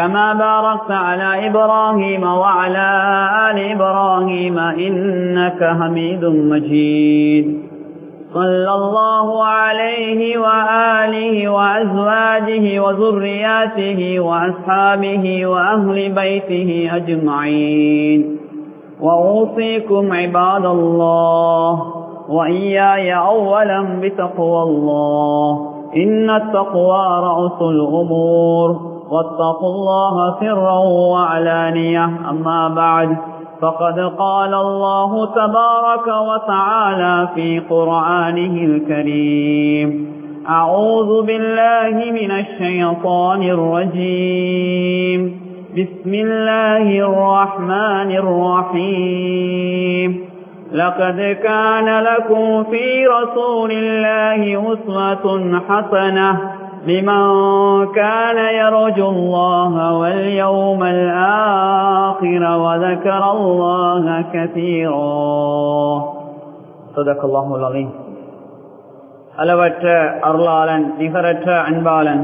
كما باركت على إبراهيم وعلى آل إبراهيم إنك حميد مجيد. صلى الله عليه وآله وأزواجه وذرياته وأصحابه وأهل بيته أجمعين. وأوصيكم عباد الله وإياي أولا بتقوى الله. إن التقوى رأس الأمور. واتقوا الله سرا وعلانية. أما بعد فقد قال الله تبارك وتعالى في قرآنه الكريم أعوذ بالله من الشيطان الرجيم. بسم الله الرحمن الرحيم. لقد كان لكم في رسول الله أسوة حسنة. لمن كان يرجو الله واليوم الآخر وذكر الله كثيرا صدق الله العظيم அளவற்ற அருளாளன் நிகரற்ற அன்பாளன்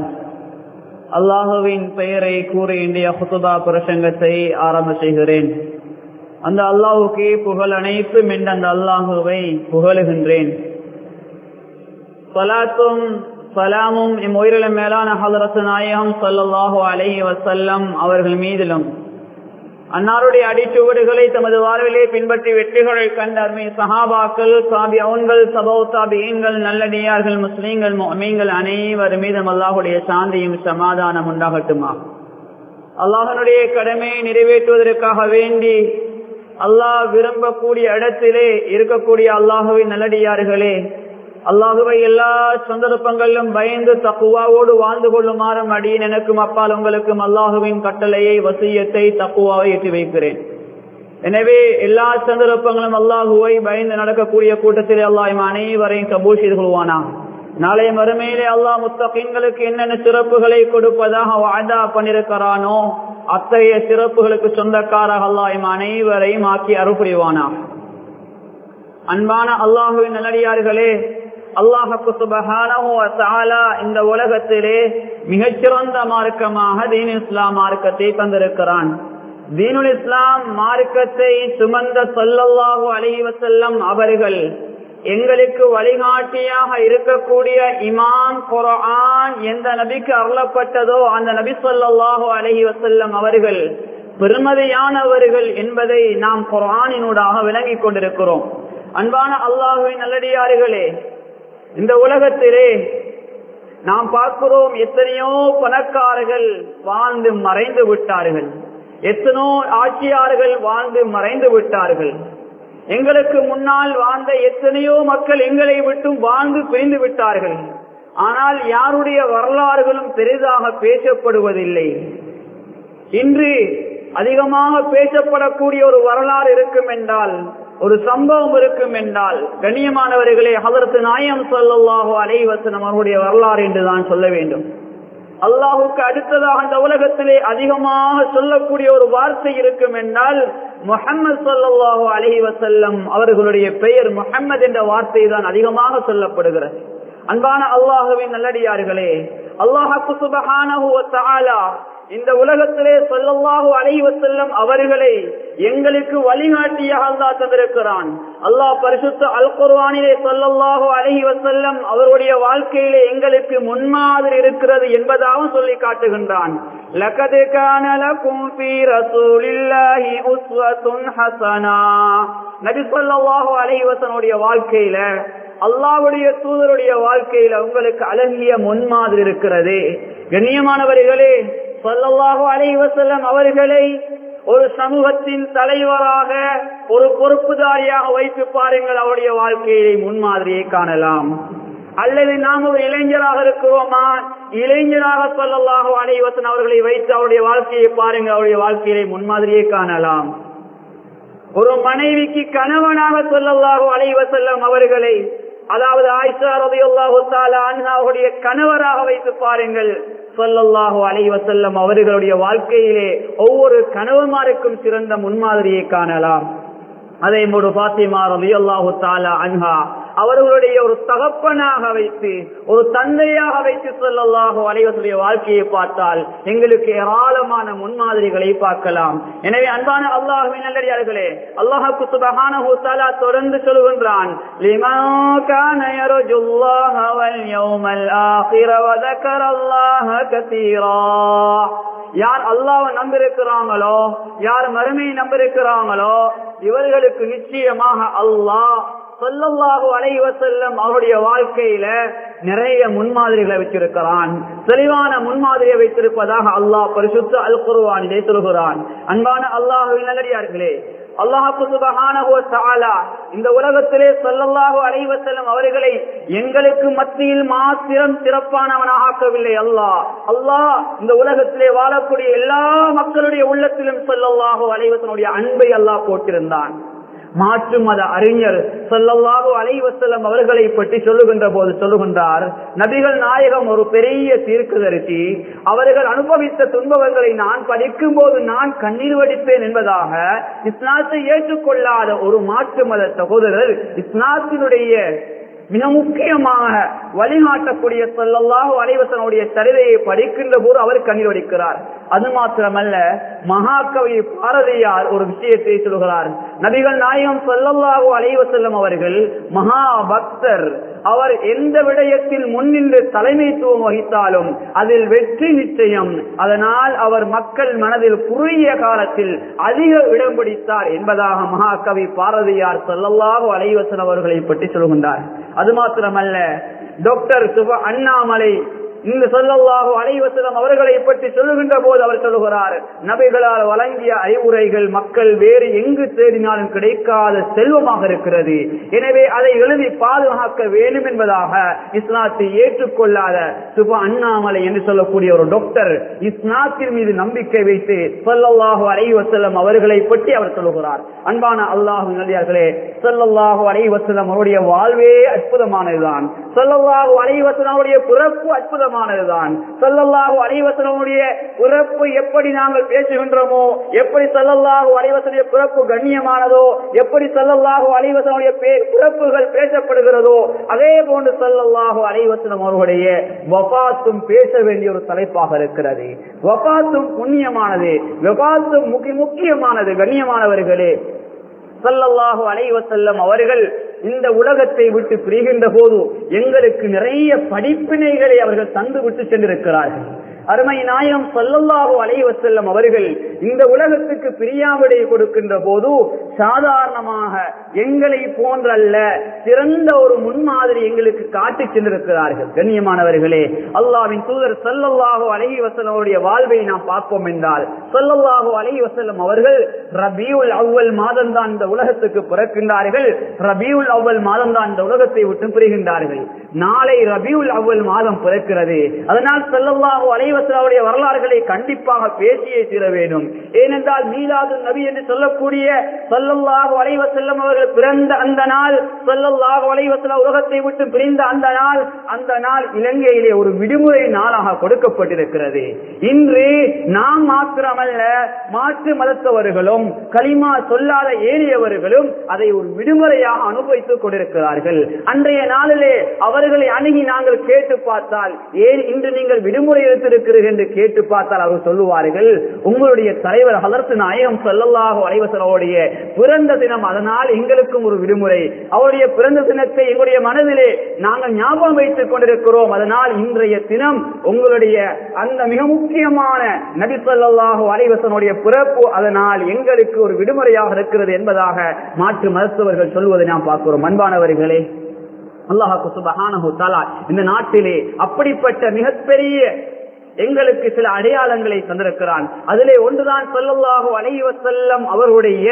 அல்லாஹுவின் பெயரை கூறி இந்திய ஹுத்துபா பிரசங்கத்தை ஆரம்ப செய்கிறேன் அந்த அல்லாஹுக்கே புகழ் அனைத்தும் என்று அந்த அல்லாஹுவை புகழுகின்றேன் சலாத்தும் சலாமும் எம் உயிரிலும் மேலான ஹலரசு நாயகம் சல்லாஹூ அலஹி வசல்லம் அவர்கள் மீதிலும். அன்னாருடைய அடிச்சுவடுகளை தமது வாழ்விலே பின்பற்றி வெற்றிகளை கண்ட அருமை சஹாபாக்கள் சாபி அவன்கள் சபோ சாபியன்கள் நல்லடியார்கள் முஸ்லீம்கள் மீன்கள் அனைவர் மீதும் அல்லாஹுடைய சாந்தியும் சமாதானம் உண்டாகட்டுமா? அல்லாஹனுடைய கடமையை நிறைவேற்றுவதற்காக வேண்டி அல்லாஹ் விரும்பக்கூடிய இடத்திலே இருக்கக்கூடிய அல்லாஹுவின் நல்லடியார்களே அல்லாஹுவை எல்லா சந்தர்ப்பங்களிலும் பயந்து தக்குவாவோடு வாழ்ந்து கொள்ளுமாறும் அடியின் எனக்கும் அப்பால் உங்களுக்கும் அல்லாஹுவின் கட்டளையை வசியத்தை தக்குவாவை ஏற்றி வைக்கிறேன். எனவே எல்லா சந்தர்ப்பங்களும் அல்லாஹுவை பயந்து நடக்கக்கூடிய கூட்டத்தில் அல்லாஹ் அனைவரையும் கபூல் செய்து கொள்வானா? நாளைய மறுமையிலே அல்லாஹ் முத்தகின்களுக்கு என்னென்ன சிறப்புகளை கொடுப்பதாக வாய்தா பண்ணிருக்கிறானோ அத்தகைய சிறப்புகளுக்கு சொந்தக்காராக அல்லாஹ் அனைவரையும் ஆக்கி அருள் அன்பான அல்லாஹுவின் நல்லடியார்களே அல்லாஹுக்கு சுபகான இந்த உலகத்திலே மிகச்சிறந்த மார்க்கமாக தீன் இஸ்லாம் மார்க்கத்தை தந்திருக்கிறான். தீனுல் இஸ்லாம் மார்க்கத்தை சுமந்த சொல்லல்லாஹு அலைவசல்லம் அவர்கள் எங்களுக்கு வழிகாட்டியாக இருக்கக்கூடிய இமான் குரான் எந்த நபிக்கு அருளப்பட்டதோ அந்த நபி சொல்லாஹு அலஹி வசல்லம் அவர்கள் பெருமதியானவர்கள் என்பதை நாம் குரானினூடாக விளங்கிக் கொண்டிருக்கிறோம். அன்பான அல்லாஹுவின் நல்லடியார்களே இந்த உலகத்திலே நாம் பார்க்கிறோம் எத்தனையோ பணக்காரர்கள் வாழ்ந்து மறைந்து விட்டார்கள். எத்தனோ ஆட்சியார்கள் வாழ்ந்து மறைந்து விட்டார்கள். எங்களுக்கு முன்னால் வாழ்ந்த எத்தனையோ மக்கள் எங்களை விட்டும் வாழ்ந்து பிரிந்து விட்டார்கள். ஆனால் யாருடைய வரலாறுகளும் பெரிதாக பேசப்படுவதில்லை. இன்று அதிகமாக பேசப்படக்கூடிய ஒரு வரலாறு இருக்கும் என்றால் ஒரு சம்பவம் இருக்கும் என்றால் கண்ணியமானவர்களே அதற்கு நாயம் சொல்லல்லாஹோ அலைவசனம் அவருடைய வரலாறு என்றுதான் சொல்ல வேண்டும். அல்லாஹுக்கு அடுத்ததாக அந்த உலகத்திலே அதிகமாக சொல்லக்கூடிய ஒரு வார்த்தை இருக்கும் என்றால் முகமது சொல்லல்லாஹு அலஹி வசல்லம் அவர்களுடைய பெயர் முகம்மது என்ற வார்த்தை தான் அதிகமாக சொல்லப்படுகிறது. அன்பான அல்லாஹுவின் நல்லடியார்களே அல்லாஹு சுபஹானஹு இந்த உலகத்திலே சொல்லல்லாஹு அலைவ செல்லம் அவர்களை எங்களுக்கு வழிகாட்டியாக அல்லா தந்திருக்கிறான். அல்லாஹ் பரிசுத்த அல் குர்வானிலே சொல்லல்லாஹு அலைஹி செல்லம் அவருடைய வாழ்க்கையிலே எங்களுக்கு முன்மாதிரி இருக்கிறது என்பதாகவும் சொல்லி காட்டுகின்றான். நபி சொல்லாஹு அலைவசனுடைய வாழ்க்கையில அல்லாவுடைய தூதருடைய வாழ்க்கையில உங்களுக்கு அழகிய முன்மாதிரி இருக்கிறது. கண்ணியமானவர்களே ஸல்லல்லாஹு அலைவசல்லம் அவர்களை ஒரு சமூகத்தின் தலைவராக ஒரு பொறுப்புதாரியாக வைத்து பாருங்கள் அவருடைய வாழ்க்கையை முன்மாதிரியை காணலாம். அல்லது நாம் ஒரு இளைஞராக இருக்கிறோமா? இளைஞராக சொல்லலாக அனைவசன் அவர்களை வைத்து அவருடைய வாழ்க்கையை பாருங்கள் அவருடைய வாழ்க்கையை முன்மாதிரியை காணலாம். ஒரு மனைவிக்கு கணவனாக சொல்லலாக அலைவசல்லம் அவர்களை அதாவது ஆயிஷா ரதியுல்லாஹு தஆலா அன்ஹாவுடைய கணவராக வைத்து பாருங்கள். சொல்லல்லாஹு அலைவசல்லம் அவர்களுடைய வாழ்க்கையிலே ஒவ்வொரு கணவன்மாருக்கும் சிறந்த முன்மாதிரியை காணலாம். அதே போடு பாத்திமா ரலியல்லாஹு தாலா அன்ஹா அவர்களுடைய ஒரு தகப்பனாக வைத்து ஒரு தந்தையாக வைத்து சொல்லலாக அனைவருடைய வாழ்க்கையை பார்த்தால் எங்களுக்கு ஏராளமான முன்மாதிரிகளை பார்க்கலாம். எனவே அன்பான அல்லாஹுவின் நல்லே அல்லாஹுக்கு சுபகான ஹூத்தாலா தொடர்ந்து சொல்கின்றான் யார் அல்லாவை நம்பிருக்கிறாங்களோ யார் மறுமையை நம்பிருக்கிறாங்களோ இவர்களுக்கு நிச்சயமாக அல்லாஹ் சொல்லல்லாஹு அலைவ செல்லம் அவருடைய வாழ்க்கையில நிறைய முன்மாதிரிகளை வச்சிருக்கிறான் தெளிவான முன்மாதிரியை வைத்திருப்பதாக அல்லாஹ் பரிசுத்த அல் குருவானிலே சொல்கிறான். அன்பான அல்லாஹுவின் நல்லடியார்களே அல்லாஹு இந்த உலகத்திலே ஸல்லல்லாஹு அலைஹி வஸல்லம் அவர்களை எங்களுக்கு மத்தியில் மாத்திரம் சிறப்பானவனாக ஆக்கவில்லை அல்லாஹ். அல்லாஹ் இந்த உலகத்திலே வாழக்கூடிய எல்லா மக்களுடைய உள்ளத்திலும் ஸல்லல்லாஹு அலைஹி அன்பை அல்லாஹ் போட்டிருந்தான் மாற்று மத அறிஞர் சொல்லல்லாஹு அலைவசலம் அவர்களை பற்றி சொல்லுகின்ற போது சொல்லுகின்றார் நபிகள் நாயகம் ஒரு பெரிய தீர்க்கதரிசி அவர்கள் அனுபவித்த துன்பங்களை நான் படிக்கும் போது நான் கண்ணீர் வடிப்பேன் என்பதாக இஸ்லாத்தை ஏற்றுக்கொள்ளாத ஒரு மாற்று மத சகோதரர் இஸ்லாத்தினுடைய மிக முக்கியமாக வழிகாட்டக்கூடிய சொல்லல்லாக அலைவசனுடைய சரிதையை படிக்கின்ற போது அவர் கண்ணீர் வடிக்கிறார். அது மாத்திரமல்ல மகாகவி பாரதியார் ஒரு விஷயத்தை சொல்கிறார். நபிகள் நாயகம் சொல்லல்லாவோ அலைவ செல்லும் அவர்கள் மகா பக்தர் அவர் எந்த விடயத்தில் முன்னின்று தலைமைத்துவம் வகித்தாலும் அதில் வெற்றி நிச்சயம். அதனால் அவர் மக்கள் மனதில் குறுகிய காலத்தில் அதிக இடம் பிடித்தார் என்பதாக மகாகவி பாரதியார் சொல்லல்லாஹு அலைவசன் அவர்களை பற்றி சொல்கின்றார். அது மாத்திரமல்ல டாக்டர் சுப அண்ணாமலை இங்கு சொல்லல்லாஹு அலைவசலம் அவர்களை பற்றி சொல்லுகின்ற போது அவர் சொல்லுகிறார் நபைகளால் வழங்கிய அறிவுரைகள் மக்கள் வேறு எங்கு தேடினாலும் கிடைக்காத செல்வமாக இருக்கிறது. எனவே அதை எழுதி பாதுகாக்க வேண்டும் என்பதாக இஸ்லாத்தை ஏற்றுக்கொள்ளாத சுப அண்ணாமலை என்று சொல்லக்கூடிய ஒரு டாக்டர் இஸ்லாத்தின் மீது நம்பிக்கை வைத்து சொல்லல்லாஹு அலைவசலம் அவர்களை பற்றி அவர் சொல்லுகிறார். அன்பான அல்லாஹு நல்லியார்களே சொல்லல்லாஹு அலைவசலம் அவருடைய வாழ்வே அற்புதமானதுதான். சொல்லல்லாஹு அலைவசலம் அவருடைய பிறப்பு அற்புதம் அற்புதமானதுதான் சொல்லல்லாஹு அலைவசனுடைய பிறப்பு எப்படி நாங்கள் பேசுகின்றோமோ எப்படி சொல்லல்லாஹு அலைவசனுடைய பிறப்பு கண்ணியமானதோ எப்படி சொல்லல்லாஹு அலைவசனுடைய பிறப்புகள் பேசப்படுகிறதோ அதே போன்று சொல்லல்லாஹு அலைவசனம் அவர்களுடைய வபாத்தும் பேச வேண்டிய ஒரு தலைப்பாக இருக்கிறது. வபாத்தும் புண்ணியமானது வபாத்தும் முக்கியமானது கண்ணியமானவர்களே. சல்லல்லாஹு அலைவசல்லம் அவர்கள் இந்த உலகத்தை விட்டு பிரிகின்ற போது எங்களுக்கு நிறைய படிப்பினைகளை அவர்கள் தந்து விட்டு சென்றிருக்கிறார்கள். அருமை நாயகம் சொல்லல்லாஹு அலைவ செல்லம் அவர்கள் இந்த உலகத்துக்கு பிரியாவிடை கொடுக்கின்ற போது சாதாரணமாக எங்களை போன்றல்ல சிறந்த ஒரு முன்மாதிரி எங்களுக்கு காட்டி சென்றிருக்கிறார்கள். கண்ணியமானவர்களே அல்லாவின் தூதர் சொல்லல்லாஹு அலஹி வசலமுடைய வாழ்வை நாம் பார்ப்போம் என்றால் சொல்லல்லாஹு அலஹி வசலம் அவர்கள் ரபியுல் அவ்வல் மாதம் தான் இந்த உலகத்துக்கு பிறக்கின்றார்கள். ரபியுல் அவ்வல் மாதம் தான் இந்த உலகத்தை விட்டு பிரிகின்றார்கள். நாளை ரபியுல் அவ்வல் மாதம் பிறக்கிறது. அதனால் சொல்லல்லாஹு அலைவசலாவுடைய வரலாறுகளை கண்டிப்பாக பேசியே தீர வேண்டும். ஏனென்றால் மீலாது நபி என்று சொல்லக்கூடிய சொல்லல்லாக வளைவ செல்லும் அவர்கள் பிறந்த அந்த நாள் சொல்லல்லாக வளைவ செல்ல உலகத்தை விட்டு பிரிந்த அந்த நாள் அந்த நாள் இலங்கையிலே ஒரு விடுமுறை நாளாக கொடுக்கப்பட்டிருக்கிறது. இன்று நாம் மாத்திரமல்ல மாற்று மதத்தவர்களும் களிமா சொல்லாத ஏறியவர்களும் அதை ஒரு விடுமுறையாக அனுபவித்துக் கொண்டிருக்கிறார்கள். அன்றைய நாளிலே அவர்களை அணுகி நாங்கள் கேட்டு பார்த்தால் ஏன் இன்று நீங்கள் விடுமுறை எடுத்திருக்க எடுத்திருக்கிறீர்கள் என்று கேட்டு பார்த்தால் அவர்கள் சொல்லுவார்கள் உங்களுடைய தலைவர் ஹலர்த்து நாயகம் சொல்லல்லாக வரைவசரோடைய பிறந்த தினம் அதனால் எங்களுக்கும் ஒரு விடுமுறை. அவருடைய பிறந்த தினத்தை எங்களுடைய மனதிலே நாங்கள் ஞாபகம் வைத்துக் கொண்டிருக்கிறோம். அதனால் இன்றைய தினம் உங்களுடைய அந்த மிக முக்கியமான நபி சொல்லாஹு அலைவசனுடைய பிறப்பு அதனால் எங்களுக்கு ஒரு விடுமுறையாக இருக்கிறது என்பதாக மாற்று மருத்துவர்கள் சொல்வதை நாம் பார்க்கிறோம். அன்பானவர்களே அல்லாஹாக்கு சுபஹானஹு தலா இந்த நாட்டிலே அப்படிப்பட்ட மிகப்பெரிய எங்களுக்கு சில அடையாளங்களை தந்திருக்கிறான். அதிலே ஒன்றுதான் சொல்லல்லாஹு அலைவ செல்லம் அவருடைய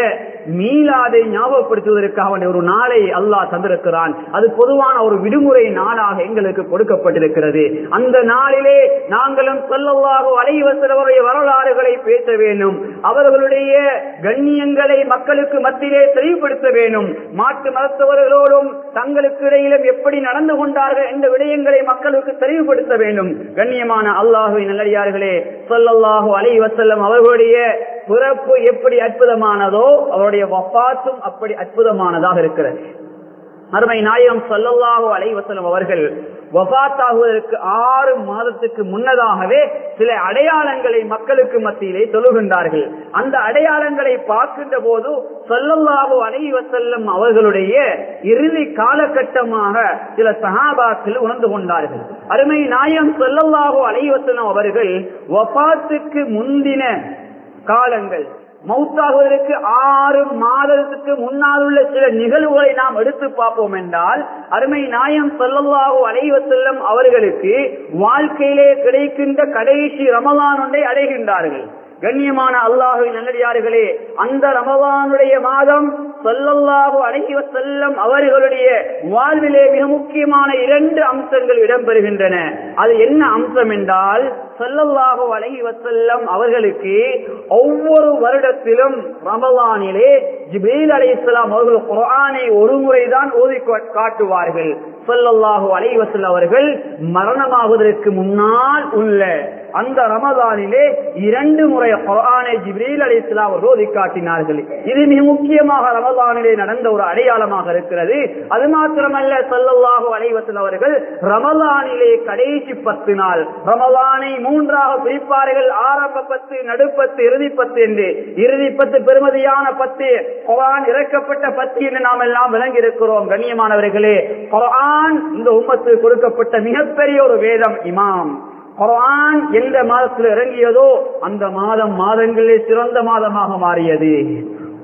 மீளாதை ஞாபகப்படுத்துவதற்காக ஒரு நாளை அல்லாஹ் தந்திருக்கிறான். அது பொதுவான ஒரு விடுமுறை நாளாக எங்களுக்கு கொடுக்கப்பட்டிருக்கிறது. அந்த நாளிலே நாங்களும் சொல்லல்லாஹு அலைவ செல்வருடைய வரலாறுகளை பேச வேண்டும். அவர்களுடைய கண்ணியங்களை மக்களுக்கு மத்தியிலே தெளிவுபடுத்த வேண்டும். மாற்று மருத்துவர்களோடும் தங்களுக்கு இடையிலும் எப்படி நடந்து கொண்டார்கள் என்ற விடயங்களை மக்களுக்கு தெளிவுபடுத்த வேண்டும். கண்ணியமான அல்லாஹ் அல்லாஹுவின் நல்லடியார்களே சொல்லல்லாஹு அலை வசல்லம் அவர்களுடைய பிறப்பு எப்படி அற்புதமானதோ அவருடைய வப்பாத்தும் அப்படி அற்புதமானதாக இருக்கிறது. அருமை நாயகம் சொல்லல்லாஹு அலை வசல்லம் அவர்கள் வபாத்தாகுவதற்கு ஆறு மாதத்துக்கு முன்னதாகவே சில அடையாளங்களை மக்களுக்கு மத்தியிலே சொல்லுகின்றார்கள் அந்த அடையாளங்களை பார்க்கின்ற போது சொல்லல்லாஹு அலை வசல்லம் அவர்களுடைய இறுதி காலகட்டமாக சில சகாபாக்கள் உணர்ந்து கொண்டார்கள். அருமை நாயம் சொல்லல்லாகோ அலை வசல்லம் அவர்கள் வபாத்துக்கு முந்தின காலங்கள் மௌத்தாகுவதற்கு ஆறு மாதத்துக்கு முன்னால் உள்ள சில நிகழ்வுகளை நாம் எடுத்து பார்ப்போம் என்றால் அருமை நாயம் சொல்லல்லாஹு அலைவ அவர்களுக்கு வாழ்க்கையிலே கிடைக்கின்ற கடைசி ரமலான் ஒன்றை அடைகின்றார்கள். கண்ணியமான அல்லாஹுவின் நல்லடியார்களே அந்த ரமலானுடைய மாதம் சொல்லல்லாஹு அழகிவ செல்லம் அவர்களுடைய வாழ்விலே மிக முக்கியமான இரண்டு அம்சங்கள் இடம்பெறுகின்றன. அது என்ன அம்சம் என்றால் சொல்லல்லாஹு அழகி வசல்லம் அவர்களுக்கு ஒவ்வொரு வருடத்திலும் ரமலானிலே ஜிபீல் அலி இஸ்லாம் அவர்கள் குரானை ஒரு முறைதான் ஓதி காட்டுவார்கள். சொல்லல்லாஹு அலைவசல் அவர்கள் மரணமாவதற்கு முன்னால் உள்ள அந்த ரமதானிலே இரண்டு முறை குரானை ஜிப்ரீல் அலி இஸ்லாம் ஓதி காட்டினார்கள் இது மிக முக்கியமாக ரமதானிலே நடந்த ஒரு அடையாளமாக இருக்கிறது அது மாத்திரமல்ல சொல்லல்லாஹு அலைவசன் அவர்கள் ரமதானிலே கடைசி பத்து நாள் ரமதானை மூன்றாக பிரிப்பார்கள் ஆரம்ப பத்து நடுப்பத்து இறுதி பத்து என்று இறுதி பத்து பெருமதியான பத்து குரான் இறக்கப்பட்ட பத்து என்று நாம் எல்லாம் விளங்கி இருக்கிறோம் கண்ணியமானவர்களே குரான் இந்த உம்மத்து கொடுக்கப்பட்ட மிகப்பெரிய ஒரு வேதம் இமாம் குரான் எந்த மாதத்தில் இறங்கியதோ அந்த மாதம் மாதங்களே சிறந்த மாதமாக மாறியது.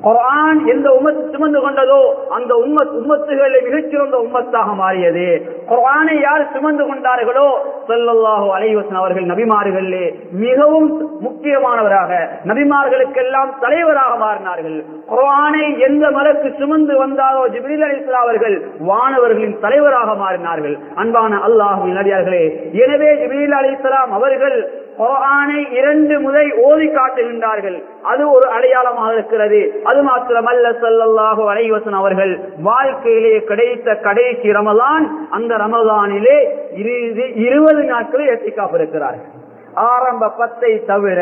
குரான் எந்த உமத்து சுமந்து கொண்டதோ அந்த உம்மத் உம்மத்துகளில் மிகச்சிறந்த உம்மத்தாக மாறியது. குரானை யார் சுமந்து கொண்டார்களோ சொல்லல்லாஹோ அலைவசன் அவர்கள் நபிமார்களே மிகவும் முக்கியமானவராக நபிமார்களுக்கெல்லாம் தலைவராக மாறினார்கள். குரானை எந்த மலக்கு சுமந்து வந்தாரோ ஜிபிரில் அலிஸ்லா அவர்கள் வானவர்களின் தலைவராக மாறினார்கள். அன்பான அல்லாஹு நடிகார்களே எனவே ஜிபிரில் அலிஸ்லாம் அவர்கள் குரானை இரண்டு முறை ஓதி காட்டுகின்றார்கள். அது ஒரு அடையாளமாக இருக்கிறது. அது மாத்திரமல்ல சல்லல்லாஹு அலைவசன் அவர்கள் வாழ்க்கையிலே கிடைத்த கடைசி ரமதான் அந்த ரமதானிலே இருபது நாட்களில் எத்திக்காப்பு இருக்கிறார்கள். ஆரம்ப பத்தை தவிர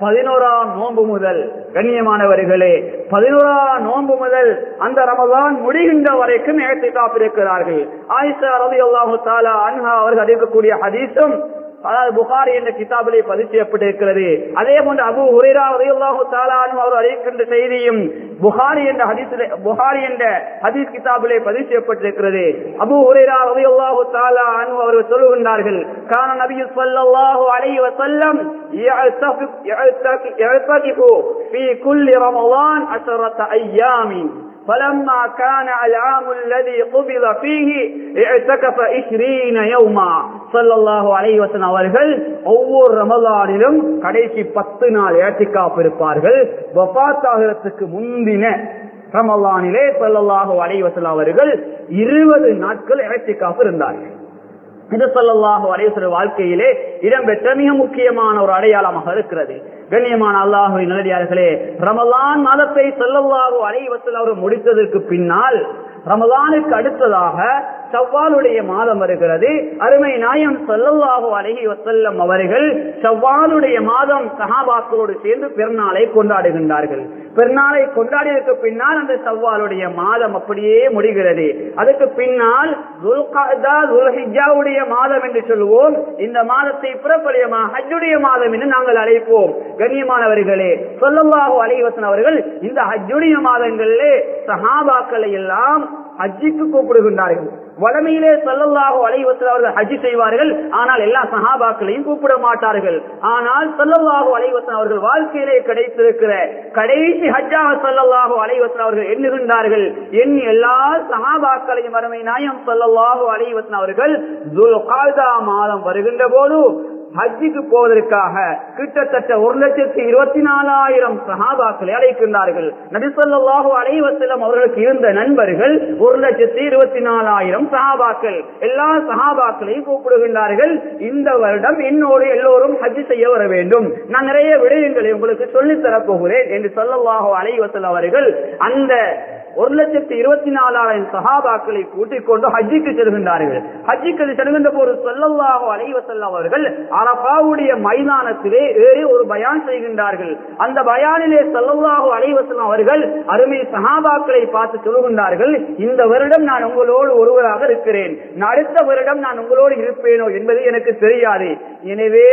பதினோராம் நோன்பு முதல் கண்ணியமானவர்களே பதினோராம் நோன்பு முதல் அந்த ரமதான் முடிகின்ற வரைக்கும் ஏற்றி காப்பிருக்கிறார்கள் ஆயிஷா ரவி அல்லாஹு தாலா அன்ஹா அவர்கள் அறிவிக்கக்கூடிய ஹதீஸும் அதாவது புகாரி என்ற கிதாபிலே பதிவு செய்யப்பட்டிருக்கிறது அதே போன்று அபு ஹுரேரா ரலியல்லாஹு தஆலா அன்ஹு அவர் அறிவிக்கின்ற செய்தியும் புகாரி என்ற ஹதீஸிலே புகாரி என்ற ஹதீஸ் கிதாபிலே பதிவு செய்யப்பட்டிருக்கிறது அபு ஹுரேரா ரலியல்லாஹு தஆலா அன்ஹு அவர்கள் சொல்லுகின்றார்கள் கான நபி ஸல்லல்லாஹு அலைஹி வஸல்லம் يعتكف يعتكف في كل رمضان عشرة أيام فلما كان العام الذي قبض فيه اعتكف 20 يوما صلى الله عليه وسلم அவர்கள் ஒவ்வொரு ரமலானிலும் கடைசி பத்து நாள் ஏத்திக்காப்பு இருப்பார்கள் வபாத்தாகிறதுக்கு முந்தின ரமலானிலே சொல்லல்லாஹு அலைஹி வஸல்லம் அவர்கள் இருபது நாட்கள் ஏத்திக்காப்பு இருந்தார்கள் இது சொல்லல்லாஹு அலைவசர வாழ்க்கையிலே இடம்பெற்ற மிக முக்கியமான ஒரு அடையாளமாக இருக்கிறது கண்ணியமான அல்லாஹு நல்லடியார்களே ரமலான் மாதத்தை செல்லவாக அலைவத்தில் அவர் முடித்ததற்கு பின்னால் ரமதானுக்கு அடுத்ததாக சவ்வாலுடைய மாதம் வருகிறது. அருமை நாயம் செல்லல்லாஹு அழகி வசல்லம் அவர்கள் சவ்வாலுடைய மாதம் சஹாபாக்களோடு சேர்ந்து பெருநாளை கொண்டாடுகின்றார்கள். பெருநாளை கொண்டாடியதற்கு பின்னால் அந்த சவ்வாலுடைய மாதம் அப்படியே முடிகிறது. அதுக்கு பின்னால் மாதம் என்று சொல்லுவோம் இந்த மாதத்தை புறப்படியமாக ஹஜ்ஜுடைய மாதம் என்று நாங்கள் அழைப்போம். கண்ணியமானவர்களே சொல்லல்லாஹு அலைவசன் அவர்கள் இந்த ஹஜ்ஜுடைய மாதங்களிலே சஹாபாக்களை எல்லாம் ஹஜ்ஜிக்கு கூப்பிடுகின்றார்கள். வளமையிலே சல்லல்லாஹு அலைவசல் அவர்கள் ஹஜ் செய்வார்கள். ஆனால் எல்லா சஹாபாக்களையும் கூப்பிட மாட்டார்கள். ஆனால் சல்லல்லாஹு அலைவசன் அவர்கள் வாழ்க்கையிலே கிடைத்திருக்கிற கடைசி ஹஜ்ஜாக சல்லல்லாஹு அலைவசன் அவர்கள் எண்ணுகின்றார்கள். எண்ணி எல்லா சஹாபாக்களையும் வறுமை நாயம் சல்லல்லாஹு அலைவசன் அவர்கள் மாதம் வருகின்ற போது ஹஜ்ஜிக்கு போவதற்காக கிட்டத்தட்ட ஒரு லட்சத்தி இருபத்தி நாலாயிரம் சஹாபாக்களை அழைக்கின்றார்கள். நபிசல்லாஹு அலைவசலம் அவர்களுக்கு இருந்த நண்பர்கள் ஒரு லட்சத்தி இருபத்தி நாலாயிரம் சஹாபாக்கள். எல்லா சஹாபாக்களையும் கூப்பிடுகின்றார்கள். இந்த வருடம் என்னோடு எல்லோரும் ஹஜ் செய்ய வர வேண்டும். நான் நிறைய விடயங்களை உங்களுக்கு சொல்லித் தரப்போகிறேன் என்று சொல்லல்லாஹு அலைவசல் அவர்கள் அந்த ஒரு லட்சத்தி இருபத்தி நாலாயிரம் சகாபாக்களை கூட்டிக் கொண்டு ஹஜ்ஜிக்கு செல்கின்றார்கள். ஹஜ்ஜிக்கு செல்கின்ற போது சொல்லல்லாஹோ அலைவசல்ல அவர்கள் அரபாவுடைய மைதானத்திலே ஏறி ஒரு பயான் செய்கின்றார்கள். அந்த பயானிலே சொல்லல்லாஹோ அலைவசல்லம் அவர்கள் அருமை சகாபாக்களை பார்த்து சொல்கின்றார்கள் இந்த வருடம் நான் உங்களோடு ஒருவராக இருக்கிறேன். அடுத்த வருடம் நான் உங்களோடு இருப்பேனோ என்பது எனக்கு தெரியாது. எனவே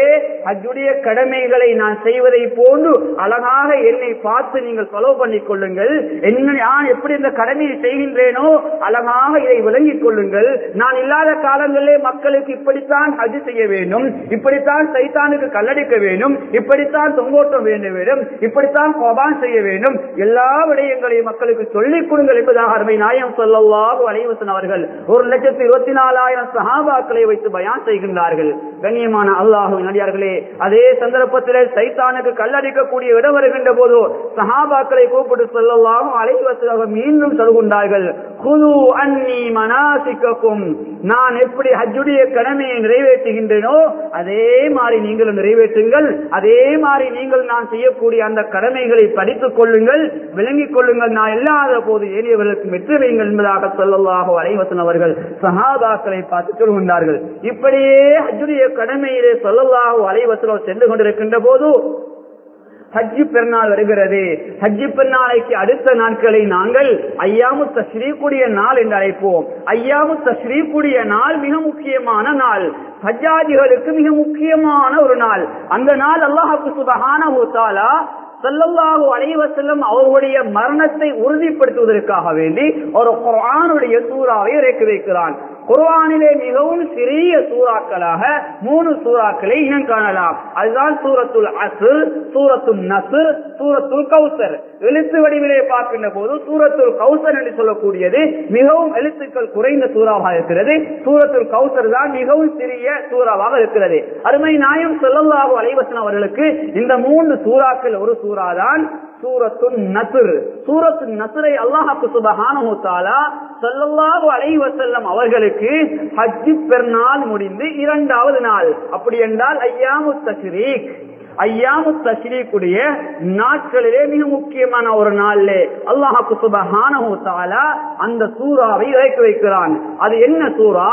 ஹஜ்ஜுடைய கடமைகளை நான் செய்வதை போன்று அழகாக என்னை பார்த்து நீங்கள் செலவு பண்ணிக் கொள்ளுங்கள். என்ன நான் எப்படி இந்த கடமையை செய்கின்றேனோ அழகாக இதை விளங்கிக் கொள்ளுங்கள். நான் இல்லாத காலங்களிலே மக்களுக்கு இப்படித்தான் ஹஜ் செய்ய வேண்டும். இப்படித்தான் சைத்தானுக்கு கல்லடிக்க வேண்டும். இப்படித்தான் தொங்கோட்டம் வேண்ட வேண்டும். இப்படித்தான் கோபான் செய்ய வேண்டும். எல்லா விடயங்களையும் மக்களுக்கு சொல்லிக் கொடுங்கள் என்பதாக அருமை நாயம் சொல்லவாக அலைவசன் அவர்கள் ஒரு லட்சத்தி இருபத்தி நாலாயிரம் சகாபாக்களை வைத்து பயான் செய்கின்றார்கள். கண்ணியமான அல்லாஹுவின் அடியார்களே அதே சந்தர்ப்பத்திலே சைத்தானுக்கு கல்லடிக்கக்கூடிய இடம் வருகின்ற போது சகாபாக்களை கூப்பிட்டு சொல்லவாகும் அலைவசன் மீண்டும் சொல்கின்றார்கள் குது அன்னி மனாசிக்கும் நான் எப்படி ஹஜ்ஜுடைய கடமையை நிறைவேற்றுகின்றேனோ அதே மாதிரி நீங்களும் நிறைவேற்றுங்கள். அதே மாதிரி நீங்கள் நான் செய்யக்கூடிய அந்த கடமைகளை படித்துக் கொள்ளுங்கள் விளங்கிக் கொள்ளுங்கள். நான் இல்லாத போது ஏறியவர்களுக்கு வெற்றி வையுங்கள் என்பதாக சொல்லலாக அலைவசன் அவர்கள் சஹாபாக்களை பார்த்து சொல்கின்றார்கள். இப்படியே ஹஜ்ஜுடைய கடமையிலே சொல்லலாக அலைவசனம் சென்று கொண்டிருக்கின்ற போது ஹஜ்ஜி பெருநாள் வருகிறது. ஹஜ்ஜி பெருநாளைக்கு அடுத்த நாட்களை நாங்கள் ஐயாமு தஸ்ரீக்குடைய நாள் என்று அழைப்போம். ஐயாமு தஸ்ரீக்குடைய நாள் மிக முக்கியமான நாள். ஹஜ்ஜாதிகளுக்கு மிக முக்கியமான ஒரு நாள். அந்த நாள் அல்லாஹு சுபஹான சல்லல்லாஹு அலைவசல்லம் அவர்களுடைய மரணத்தை உறுதிப்படுத்துவதற்காக வேண்டி ஒரு குரானுடைய சூறாவை இறக்கி வைக்கிறான். குர்வானிலே மிகவும் சிறிய சூறாக்களாக மூணு சூறாக்களை இனம் காணலாம். அதுதான் சூரத்துல் அசுர் சூரத்துல் நசுர் சூரத்துல் கௌசர். எழுத்து வடிவிலே பார்க்கின்ற போது சூரத்துல் கௌசர் என்று சொல்லக்கூடியது மிகவும் எழுத்துக்கள் குறைந்த சூறாவாக இருக்கிறது. சூரத்துல் கௌசர் தான் மிகவும் சிறிய சூறாவாக இருக்கிறது. அருமை நாயம் சொல்லல்லாஹு அலைவசன் அவர்களுக்கு இந்த மூன்று சூறாக்கள் ஒரு சூறா தான் சூரத்து நசுர் சூரத்து நசுரை அல்லாஹாக்கு சுபஹானஹு தஆலா ஸல்லல்லாஹு அலைஹி வஸல்லம் அவர்களுக்கு ஹஜ் பெருநாள் முடிந்து இரண்டாவது நாள். அப்படி என்றால் ஐயாமு தஷ்ரீக். ஐயாமு தஷ்ரீக்குடைய நாட்களிலே மிக முக்கியமான ஒரு நாள்லே அல்லாஹாக்கு சுபஹானஹு தஆலா அந்த சூராவை இறக்கி வைக்கிறான் அது என்ன சூரா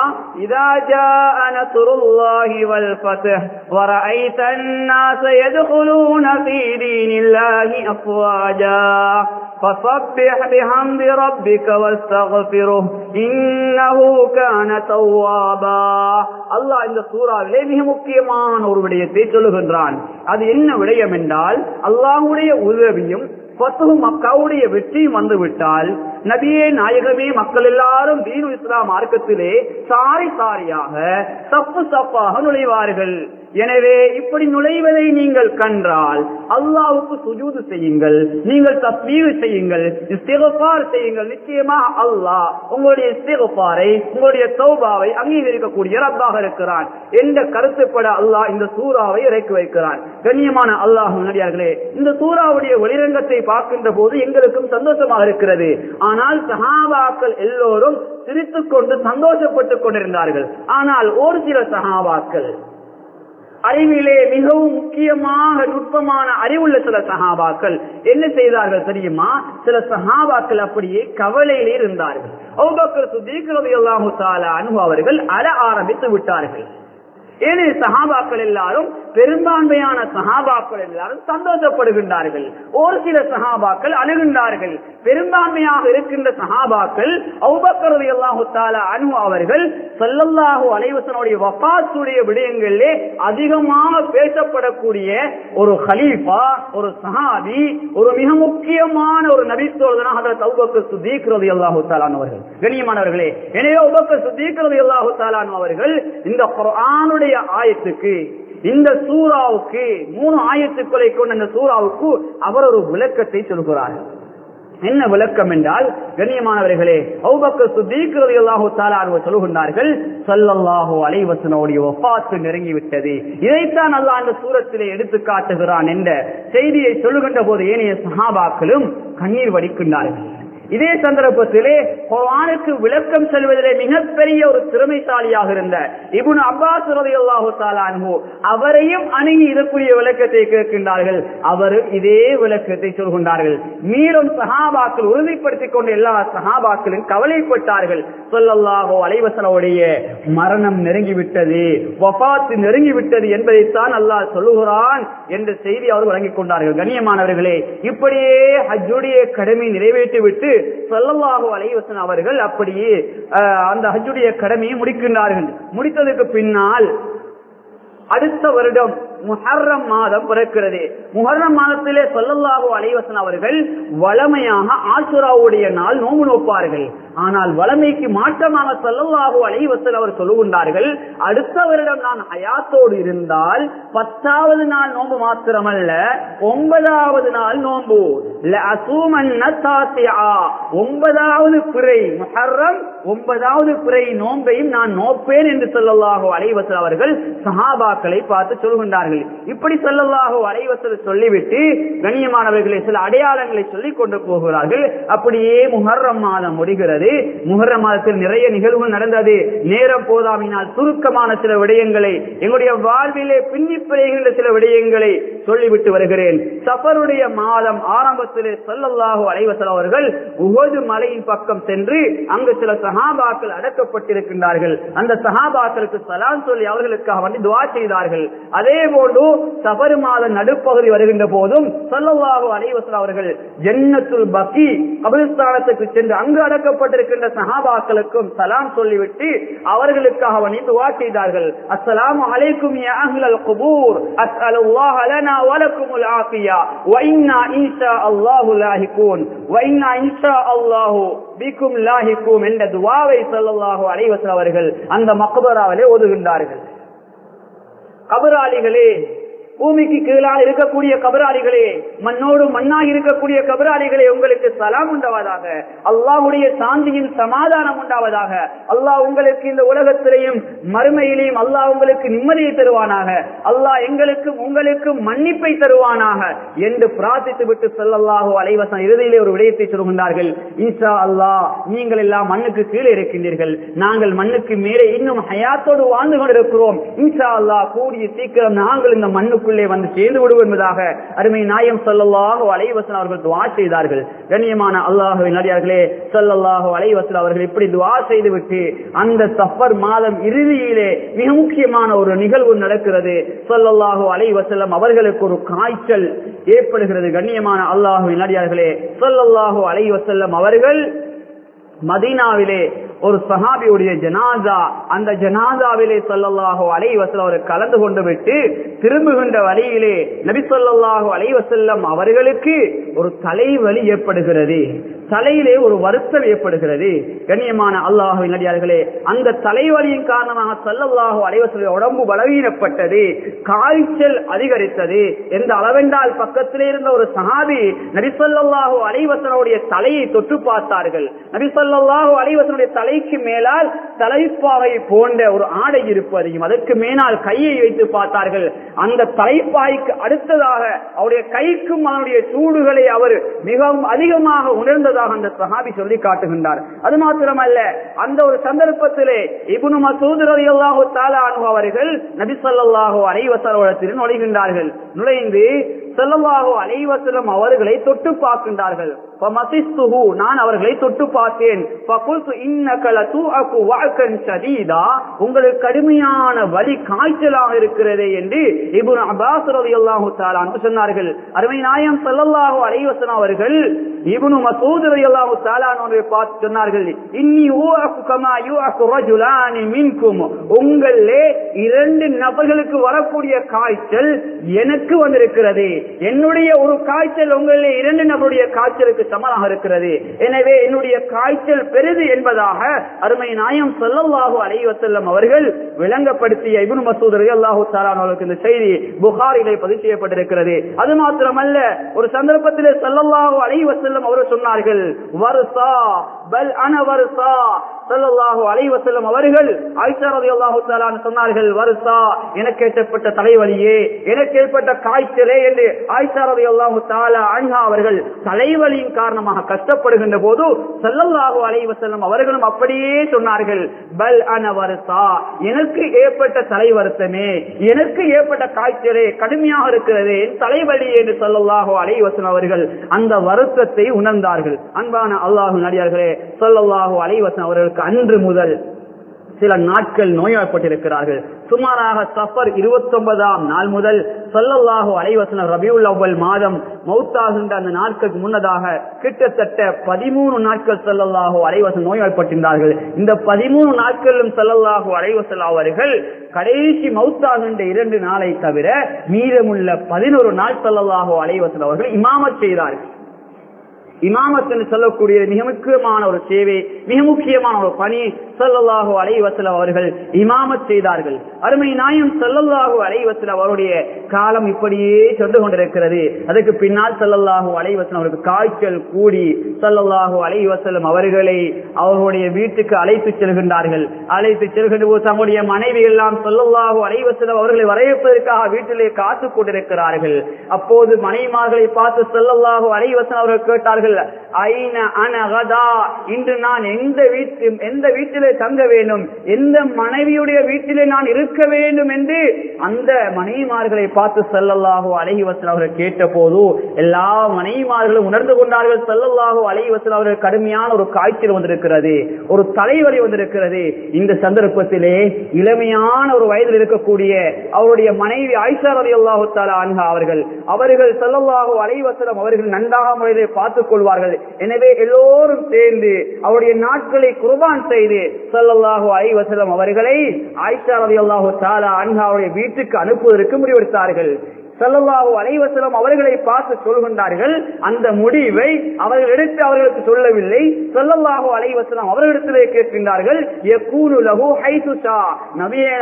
இதா ஜாஅ நஸ்ருல்லாஹி வல் ஃபத்ஹ் ورأيت الناس يدخلون في دين الله أفواجا فصبح بحمد ربك واستغفره إنه كان توابا அல்லாஹ் இந்த சூறாவிலே மிக முக்கியமான ஒரு விடயத்தை சொல்லுகின்றான் அது என்ன விடயம் என்றால் அல்லாஹுடைய உதவியும் மக்காவுடைய வெற்றியும் வந்துவிட்டால் நபியே நாயகமே மக்கள் எல்லாரும் தீனு இஸ்லாம் மார்க்கத்திலே சாரி சாரியாக சப்பு சப்பாக நுழைவார்கள். எனவே இப்படி நுழைவதை நீங்கள் கண்டால் அல்லாவுக்கு சுஜூது செய்யுங்கள் நீங்கள் தஸ்மீவு செய்யுங்கள் இஸ்திகபார் செய்யுங்கள். நிச்சயமாக அல்லாஹ் உங்களுடைய இஸ்திகபாரை உங்களுடைய தௌபாவை அங்கீகரிக்கக்கூடிய ரப்பாக இருக்கிறான். என்ற கருத்துப்பட அல்லாஹ் இந்த சூறாவை இறக்கி வைக்கிறான். கண்ணியமான அல்லாஹ் நடிகார்களே இந்த சூறாவுடைய வெளிரங்கத்தை பார்க்கின்ற போது எங்களுக்கும் சந்தோஷமாக இருக்கிறது. ஆனால் சஹாபாக்கள் எல்லோரும் சிரித்துக் கொண்டு சந்தோஷப்பட்டுக் கொண்டிருந்தார்கள். ஆனால் ஒரு சில சகாபாக்கள் அறிவிலே மிகவும் முக்கியமாக நுட்பமான அறிவுள்ள சில சகாபாக்கள் என்ன செய்தார்கள் தெரியுமா? சில சகாபாக்கள் அப்படியே கவலையிலே இருந்தார்கள். அவுபக்கர் சுத்தீக்கிறது அல்லாஹு அவர்கள் அழ ஆரம்பித்து விட்டார்கள். ஏழு சகாபாக்கள் எல்லாரும் பெரும்பான்மையான சகாபாக்கள் எல்லாரும் சந்தோஷப்படுகின்றார்கள். ஒரு சில சகாபாக்கள் அணுகின்றார்கள் பெரும்பான்மையாக இருக்கின்ற சகாபாக்கள் அவுபக்கரது அல்லாஹு தாலா அனு அவர்கள் சொல்லல்லாஹு அலைவசனுடைய வபாத்துடைய விடயங்களிலே அதிகமாக பேசப்படக்கூடிய ஒரு ஹலீஃபா ஒரு சஹாபி ஒரு மிக முக்கியமான ஒரு நபித்தோழனாக அவுபக்கர் சுதீக்கிறது அல்லாஹு தாலான் அவர்கள். கண்ணியமானவர்களே எனவே உபக்கர் சுதீக்கிறது அல்லாஹு தாலான் அவர்கள் இந்த குரானுடைய ஆயத்துக்கு இந்த சூறாவுக்கு மூணு ஆயத்துக்களை கொண்ட இந்த சூறாவுக்கு அவர் ஒரு விளக்கத்தை சொல்கிறார்கள் என்ன விளக்கம் என்றால் கண்ணியமானவர்களே அவுபக்க சுத்தீக்கிறது அல்லாஹு தாலான் சொல்லுகின்றார்கள் சொல்லல்லாஹு அலைவசனோடைய ஒப்பாத்து நெருங்கிவிட்டது. இதைத்தான் அல்லா அந்த சூரத்திலே எடுத்து காட்டுகிறான் என்ற செய்தியை சொல்லுகின்ற போது ஏனைய சஹாபாக்களும் கண்ணீர் வடிக்கின்றார்கள். இதே சந்தர்ப்பத்திலே குரானுக்கு விளக்கம் செல்வதிலே மிகப்பெரிய ஒரு திறமைசாலியாக இருந்த இபுன் அப்பாஸ் ரலியல்லாஹு தஆலா அவரையும் அணுகி இதற்குரிய விளக்கத்தை கேட்கின்றார்கள். அவரும் இதே விளக்கத்தை சொல்கின்றார்கள். மீறும் சஹாபாக்கள் உறுதிப்படுத்திக் கொண்ட எல்லா சஹாபாக்களும் கவலைப்பட்டார்கள். சொல்லல்லாஹோ அலைவசனுடைய மரணம் நெருங்கிவிட்டது வபாத்து நெருங்கிவிட்டது என்பதைத்தான் அல்லாஹ் சொல்லுகிறான் என்ற செய்தி அவர் வழங்கிக் கொண்டார்கள். கண்ணியமானவர்களே இப்படியே ஹஜ்ஜுடைய கடமை நிறைவேற்றிவிட்டு சொல்லல்லாஹு அலைவசன் அவர்கள் அப்படியே அந்த ஹஜ்ஜுடைய கடமையை முடிக்கின்றார்கள். முடித்ததுக்கு பின்னால் அடுத்த வருடம் முஹர்ரம் மாதம் பிறக்கிறது. முஹர்ரம் மாதத்திலே சொல்லல்லாஹு அலைவசன் அவர்கள் வளமையாக ஆசுராவுடைய நாள் நோம்பு நோப்பார்கள். ஆனால் வளமைக்கு மாற்றமாக செல்லவாகோ அலைவசல் அவர் சொல்லுகின்றார்கள் அடுத்த வருடம் நான் ஹயாத்தோடு இருந்தால் பத்தாவது நாள் நோம்பு மாத்திரமல்ல ஒன்பதாவது நாள் நோம்பு ஒன்பதாவது பிறை முஹர்ரம் ஒன்பதாவது பிறை நோன்பையும் நான் நோப்பேன் என்று சொல்லலாகோ அலைவசல் அவர்கள் சஹாபாக்களை பார்த்து சொல்கின்றார்கள் இப்படி சொல்லலாகோ அலைவசல் சொல்லிவிட்டு கண்ணியமானவர்களை சில அடையாளங்களை சொல்லிக் கொண்டு போகிறார்கள். அப்படியே முஹர்ரம் மாதம் முடிகிறது. நடந்தது முகர மாதத்தில் நிறைய நிகழ்வுகள் நடந்தது. நேரம் போதாமினால் சுருக்கமான சில விடயங்களை எங்களுடைய வாழ்விலே பின்னிப்பிழைகின்ற சில விடயங்களை சொல்லிவிட்டு வருகிறேன். சபருடைய மாதம் ஆரம்பத்திலே சொல்லல்லாஹு அலைவசல் அவர்கள் உகது மலையின் பக்கம் சென்று அங்கு சில சகாபாக்கள் அடக்கப்பட்டிருக்கின்றார்கள். அந்த சகாபாக்களுக்கு சலான் சொல்லி அவர்களுக்காக வந்து துவா செய்தார்கள். அதே போன்று சபரு மாத நடுப்பகுதி வருகின்ற போதும் சொல்லல்லாஹு அலைவசல் அவர்கள் ஜன்னத்துல் பக்கி கபிரஸ்தானத்துக்கு சென்று அங்கு அடக்கப்பட்ட கொண்டிருக்கின்ற சஹாபாக்களுக்கும் சலாம் சொல்லிவிட்டு அவர்களுக்காக துவா செய்தார்கள். அஸ்லாம் அலைக்கும் குபூர். லனா ஆஃபியா. இன்ஷா அல்லாஹு லாஹிகூன். இன்ஷா அல்லாஹு பிக்கும் லாஹிகூம் என்ற துவாவை ஸல்லல்லாஹு அலைஹி வஸல்லம் அவர்கள் அந்த மக்பராவிலே ஓதுகின்றார்கள். கபராளிகளே பூமிக்கு கீழால் இருக்கக்கூடிய கபராளிகளே மண்ணோடு மண்ணாக இருக்கக்கூடிய கபராளிகளே உங்களுக்கு சலாம் உண்டாவதாக. அல்லாஹ்வுடைய சாந்தியின் சமாதானம் உண்டாவதாக. அல்லாஹ் உங்களுக்கு இந்த உலகத்திலையும் மறுமையிலையும் அல்லாஹ் உங்களுக்கு நிம்மதியை தருவானாக. அல்லாஹ் எங்களுக்கும் உங்களுக்கும் மன்னிப்பை தருவானாக. என்று பிரார்த்தித்து விட்டு செல்லல்லாஹோ அலைவசம் இறுதியிலே ஒரு விடயத்தை சொல்கின்றார்கள். ஈசா அல்லாஹ் நீங்கள் எல்லாம் மண்ணுக்கு கீழே இருக்கின்றீர்கள். நாங்கள் மண்ணுக்கு மேலே இன்னும் ஹயாத்தோடு வாழ்ந்து கொண்டிருக்கிறோம். ஈசா அல்லாஹ் கூடிய சீக்கிரம் நாங்கள் இந்த மண்ணுக்கு மண்ணுக்குள்ளே வந்து சேர்ந்து விடுவோம் என்பதாக அருமை நாயம் சொல்லல்லாஹோ அலைவசன் அவர்கள் துவா செய்தார்கள். கண்ணியமான அல்லாஹுவின் அடியார்களே சொல்லல்லாஹோ அலைவசன் அவர்கள் இப்படி துவா செய்துவிட்டு அந்த சஃபர் மாதம் இறுதியிலே மிக முக்கியமான ஒரு நிகழ்வு நடக்கிறது. சொல்லல்லாஹோ அலைவசலம் அவர்களுக்கு ஒரு காய்ச்சல் ஏற்படுகிறது. கண்ணியமான அல்லாஹுவின் அடியார்களே சொல்லல்லாஹோ அலைவசல்லம் அவர்கள் மதீனாவிலே ஒரு சஹாபியுடைய ஜனாதா அந்த ஜனாதாவிலே சொல்லல்லாஹோ அலைவசல் அவர் கலந்து கொண்டு விட்டு திரும்புகின்ற வழியிலே நபி சொல்லல்லாஹோ அலைவசல்லம் அவர்களுக்கு ஒரு தலைவலி ஏற்படுகிறது. தலையிலே ஒரு வருத்தம் ஏற்படுகிறது. கண்ணியமான அல்லாஹுவின் அடியார்களே அந்த தலைவலியின் காரணமாக சல்லல்லாஹோ அலைவசல் உடம்பு பலவீனப்பட்டது காய்ச்சல் அதிகரித்தது. எந்த அளவென்றால் பக்கத்திலே இருந்த ஒரு சகாபி நபிசல்லாஹோ அலைவசனுடைய தலையை தொட்டு பார்த்தார்கள். நபிசல்லாஹோ அலைவசனுடைய தலைக்கு மேலால் தலைப்பாவை போன்ற ஒரு ஆடை இருப்பதையும் அதற்கு மேலால் கையை வைத்து பார்த்தார்கள். அந்த தலைப்பாய்க்கு அடுத்ததாக அவருடைய கைக்கும் அதனுடைய சூடுகளை அவர் மிகவும் அதிகமாக உணர்ந்ததாக என்பதாக அந்த சஹாபி சொல்லி காட்டுகின்றார். அது மாத்திரமல்ல அந்த ஒரு சந்தர்ப்பத்திலே இபுனு மசூத் ரலியல்லாஹு தஆலா அவர்கள் நபி சொல்லாஹோ அலைஹி நுழைகின்றார்கள். நுழைந்து செல்லவாகோ அலைஹி அவர்களை தொட்டு பார்க்கின்றார்கள். நான் அவர்களை தொட்டு பார்த்தேன். உங்களுக்கு கடுமையான வலி காய்ச்சலாக இருக்கிறது என்று இபுன் அபாஸ் ரலியல்லாஹு தஆலா அன்ஹு சொன்னார்கள். அருமை நாயம் செல்லல்லாஹு அலைவசன் அவர்கள் இபுனு மசூத் ரவி அல்லாஹு அன்ஹு பார்த்து சொன்னார்கள் இன்னி மின்கும். உங்களே இரண்டு நபர்களுக்கு வரக்கூடிய காய்ச்சல் எனக்கு வந்திருக்கிறது. என்னுடைய ஒரு காய்ச்சல் உங்களிலே இரண்டு நபருடைய காய்ச்சலுக்கு சமனாக இருக்கிறது. எனவே என்னுடைய காய்ச்சல் பெரிது என்பதாக அருமை நாயம் சொல்லல்லாஹு அலைவசல்லம் அவர்கள் விளங்கப்படுத்திய இபுன் மசூத் அல்லாஹு அவர்களுக்கு இந்த செய்தி புகாரிலே பதிவு செய்யப்பட்டிருக்கிறது. அது மாத்திரமல்ல ஒரு சந்தர்ப்பத்திலே சல்லல்லாஹு அலைவசல்லம் அவர்கள் சொன்னார்கள் வருசா பல் அன வருசா சல்லல்லாஹு அலைவசல்லம் அவர்கள் சொன்னார்கள் வருசா எனக்கு ஏற்பட்ட தலைவலியே எனக்கு ஏற்பட்ட காய்ச்சலே என்று ஆயிஷா ரலியல்லாஹு அன்ஹா அவர்கள் தலைவலியின் காரணமாக கஷ்டப்படுகின்ற போது செல்லல்லாகோ அலைஹி அவர்களும் அப்படியே சொன்னார்கள் பல் அன எனக்கு ஏற்பட்ட தலை வருத்தமே எனக்கு ஏற்பட்ட காய்ச்சலே கடுமையாக இருக்கிறது தலைவலி என்று சல்லல்லாஹு அலைஹி அவர்கள் அந்த வருத்தத்தை உணர்ந்தார்கள். அன்பான அல்லாஹு நடிகார்களே சல்லல்லாஹு அலைஹி அவர்களுக்கு அன்று முதல் சில நாட்கள் நோய்வாய்ப்பட்டிருக்கிறார்கள். சுமாராக சஃபர் இருபத்தி ஒன்பதாம் நாள் முதல் சொல்லல்லாஹு அலைவசன ரபியுல் அவ்வல் மாதம் மௌத்தாகின்ற அந்த நாட்களுக்கு முன்னதாக கிட்டத்தட்ட பதிமூணு நாட்கள் சொல்லல்லாஹு அலைவசன் நோய்வாய்ப்பட்டிருந்தார்கள். இந்த பதிமூணு நாட்களிலும் சொல்லல்லாஹு அலைவசல் அவர்கள் கடைசி மௌத்தாகின்ற இரண்டு நாளை தவிர மீதமுள்ள பதினோரு நாள் சொல்லல்லாஹு அலைவசல் அவர்கள் இமாமத் செய்தார்கள். இமாமத் என்று சொல்லக்கூடிய மிக முக்கியமான ஒரு சேவை மிக முக்கியமான ஒரு பணி சல்லல்லாஹு அலைவசலம் அவர்கள் இமாமத் செய்தார்கள். அருமை நாயம் சல்லல்லாஹு அலைவசலம் அவருடைய காலம் இப்படியே சென்று கொண்டிருக்கிறது. அதுக்கு பின்னால் சல்லல்லாஹு அலைவசலம் அவருக்கு காய்ச்சல் கூடி சல்லல்லாஹு அலைவசலம் அவர்களை அவர்களுடைய வீட்டுக்கு அழைத்து செல்கின்றார்கள். அழைத்து செல்கின்ற போது தம்முடைய மனைவி எல்லாம் சொல்லல்லாஹு அலைவசலம் அவர்களை வரவேற்பதற்காக வீட்டிலே காத்து கொண்டிருக்கிறார்கள். அப்போது மனைவிமார்களை பார்த்து சொல்லல்லாஹு அலைவசலம் அவர்கள் கேட்டார்கள் ஐன அனகதா இன்று நான் எந்த வீட்டு எந்த வீட்டிலே தங்க வேண்டும் எந்த மனைவியுடைய வீட்டிலே நான் இருக்க வேண்டும் என்று அந்த மனைவிமார்களை பார்த்து செல்லல்லாகோ அழகி வசல் அவர்கள் கேட்ட போது எல்லா மனைவிமார்களும் உணர்ந்து கொண்டார்கள் செல்லல்லாகோ அழகி வசல் அவர்கள் கடுமையான ஒரு காய்ச்சல் வந்திருக்கிறது ஒரு தலைவலி வந்திருக்கிறது. இந்த சந்தர்ப்பத்திலே இளமையான ஒரு வயதில் இருக்கக்கூடிய அவருடைய மனைவி ஆயிஷா ரவி அல்லாஹு அவர்கள் அவர்கள் செல்லல்லாகோ அலைவசனம் அவர்கள் நன்றாக முறையிலே பார்த்துக் கொள்வார்கள் எனவே எல்லோரும் சேர்ந்து அவருடைய நாட்களை குர்பான் செய்து சல்லல்லாஹு ஐவசலம் அவர்களை ஆயிஷா ரவி அல்லாஹு தாலா அன்ஹாவுடைய வீட்டுக்கு அனுப்புவதற்கு முடிவெடுத்தார்கள். சல்லல்லாஹு அனைவசலம் அவர்களை பார்த்து சொல்கின்றார்கள். அந்த முடிவை அவர்கள் எடுத்து அவர்களுக்கு சொல்லவில்லை. சல்லல்லாஹு அனைவசலம் அவர்களிடத்திலே கேட்கின்றார்கள் யக்கூனு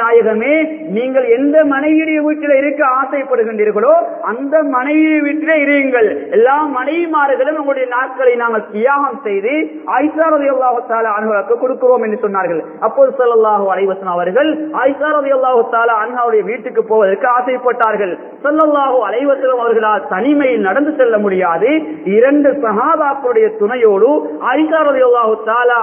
நாயகமே நீங்கள் எந்த மனைவியுடைய வீட்டில் இருக்க ஆசைப்படுகின்றீர்களோ அந்த மனைவி வீட்டிலே இருங்கள். எல்லா மனைவிமார்களும் உங்களுடைய நாட்களை நாங்கள் தியாகம் செய்து ஆயிஷா அல்லாஹால அல்லாஹு அனுகளுக்கு கொடுக்கிறோம் என்று சொன்னார்கள். அப்போது செல்லல்லாஹோ அலைவசனம் அவர்கள் ஆயிஷா அல்லாஹால அன்ஹாவுடைய வீட்டுக்கு போவதற்கு ஆசைப்பட்டார்கள். சொல்ல சல்லல்லாஹு அலைவசலம் அவர்களால் தனிமையில் நடந்து செல்ல முடியாது. இரண்டு சஹாபாக்களுடைய துணையோடு ஆயிஷா ரலியல்லாஹு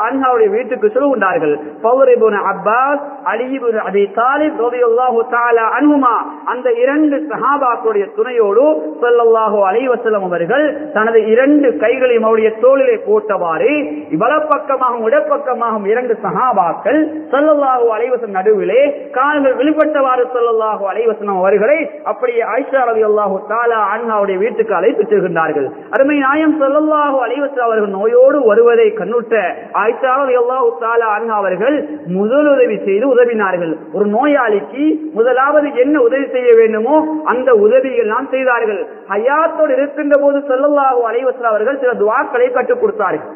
அன்ஹாவுடைய வீட்டுக்கு சொல்லுகின்றார்கள் பவர் அப்பாஸ் அலிபுன் அபி தாலிப் ரலியல்லாஹு தஆலா அன்ஹுமா. அந்த இரண்டு சஹாபாக்களுடைய துணையோடு ஸல்லல்லாஹு அலைவசலம் அவர்கள் தனது இரண்டு கைகளையும் அவருடைய தோளிலே போட்டவாறு வலப்பக்கமாகவும் இடப்பக்கமாகவும் இரண்டு சஹாபாக்கள் ஸல்லல்லாஹு அலைவசம் நடுவிலே கால்கள் வெளிப்பட்டவாறு ஸல்லல்லாஹு அலைவசனம் அவர்களை அப்படியே ஆயிஷா ரலியல்லாஹு தஆலா அன்ஹாவுடைய வீட்டுக்கு அழைத்து செல்கின்றார்கள். அருமை நாயம் ஸல்லல்லாஹு அலைஹி அவர்கள் நோயோடு வருவதை கண்ணுற்ற ஆயிஷா ரலியல்லாஹு தஆலா அன்ஹா அவர்கள் முதலுதவி செய்து உதவினார்கள். ஒரு நோயாளிக்கு முதலாவது என்ன உதவி செய்ய வேண்டுமோ அந்த உதவிகள் எல்லாம் செய்தார்கள். ஹயாத்தோடு இருக்கின்ற போது சொல்லல்லாஹு அலைஹி அவர்கள் சில துவாக்களை கற்றுக் கொடுத்தார்கள்.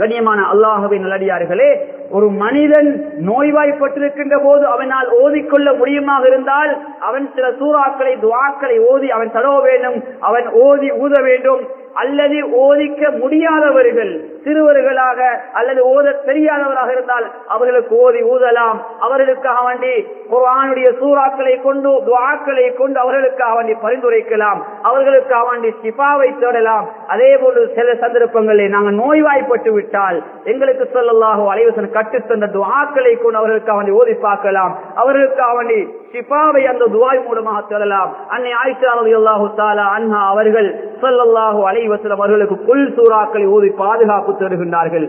கண்ணியமான அல்லாஹுவின் நல்லடியார்களே ஒரு மனிதன் நோய்வாய்ப்பட்டிருக்கின்ற போது அவனால் ஓதிக்கொள்ள முடியுமாக இருந்தால் அவன் சில சூறாக்களை துவாக்களை ஓதி அவன் தடவ வேண்டும் அவன் ஓதி ஊத வேண்டும். அல்லது ஓதிக்க முடியாதவர்கள் சிறுவர்களாக அல்லது ஓத தெரியாதவராக இருந்தால் அவர்களுக்கு ஓதி ஊதலாம். அவர்களுக்காக வேண்டி குர்ஆனுடைய சூறாக்களை கொண்டு துவாக்களை கொண்டு அவர்களுக்காக வேண்டி பரிந்துரைக்கலாம். அவர்களுக்காக வேண்டி சிபாவை தேடலாம். அதே போன்று சில சந்தர்ப்பங்களில் நாங்கள் நோய்வாய்ப்பட்டு விட்டால் எங்களுக்கு சொல்லலாக அலைவசன் கற்றுத்தந்த துவாக்களை கொண்டு அவர்களுக்கு அவனை ஓதி பார்க்கலாம். அவர்களுக்காக வேண்டி ஷிஃபாவை அந்த துவாய் மூலமாக தேடலாம் அன்னை ஆயிஷா ரலியல்லாஹு தஆலா அன்ஹா அவர்கள் சொல்லல்லாஹு அலைஹி அவர்களுக்கு குல் சூறாக்களை ஊதி பாதுகாப்பு தருகின்றார்கள்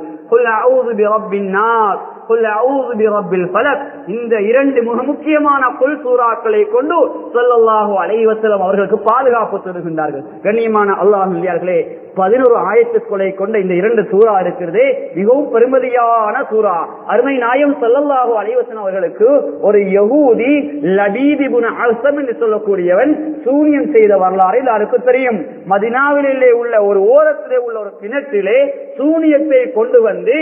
இந்த இரண்டு மிக முக்கியமான புல் சூறாக்களை கொண்டு ஸல்லல்லாஹு அலைவசலம் அவர்களுக்கு பாதுகாப்பு தருகின்றார்கள் கண்ணியமான அல்லாஹ்வியார்களே பதினோரு ஆயத்துக்களை கொண்ட இந்த இரண்டு சூறா இருக்கிறது மிகவும் பெருமதியான சூறா. அருமை நாயம் ஸல்லல்லாஹு அலைவசன் அவர்களுக்கு ஒரு யகூதி லபீதிபுன அல்சம் என்று சொல்லக்கூடியவன் சூனியம் செய்த வரலாறு எல்லாருக்கும் தெரியும். மதினாவிலே உள்ள ஒரு ஓரத்திலே உள்ள ஒரு கிணற்றிலே சூனியத்தை கொண்டு வந்து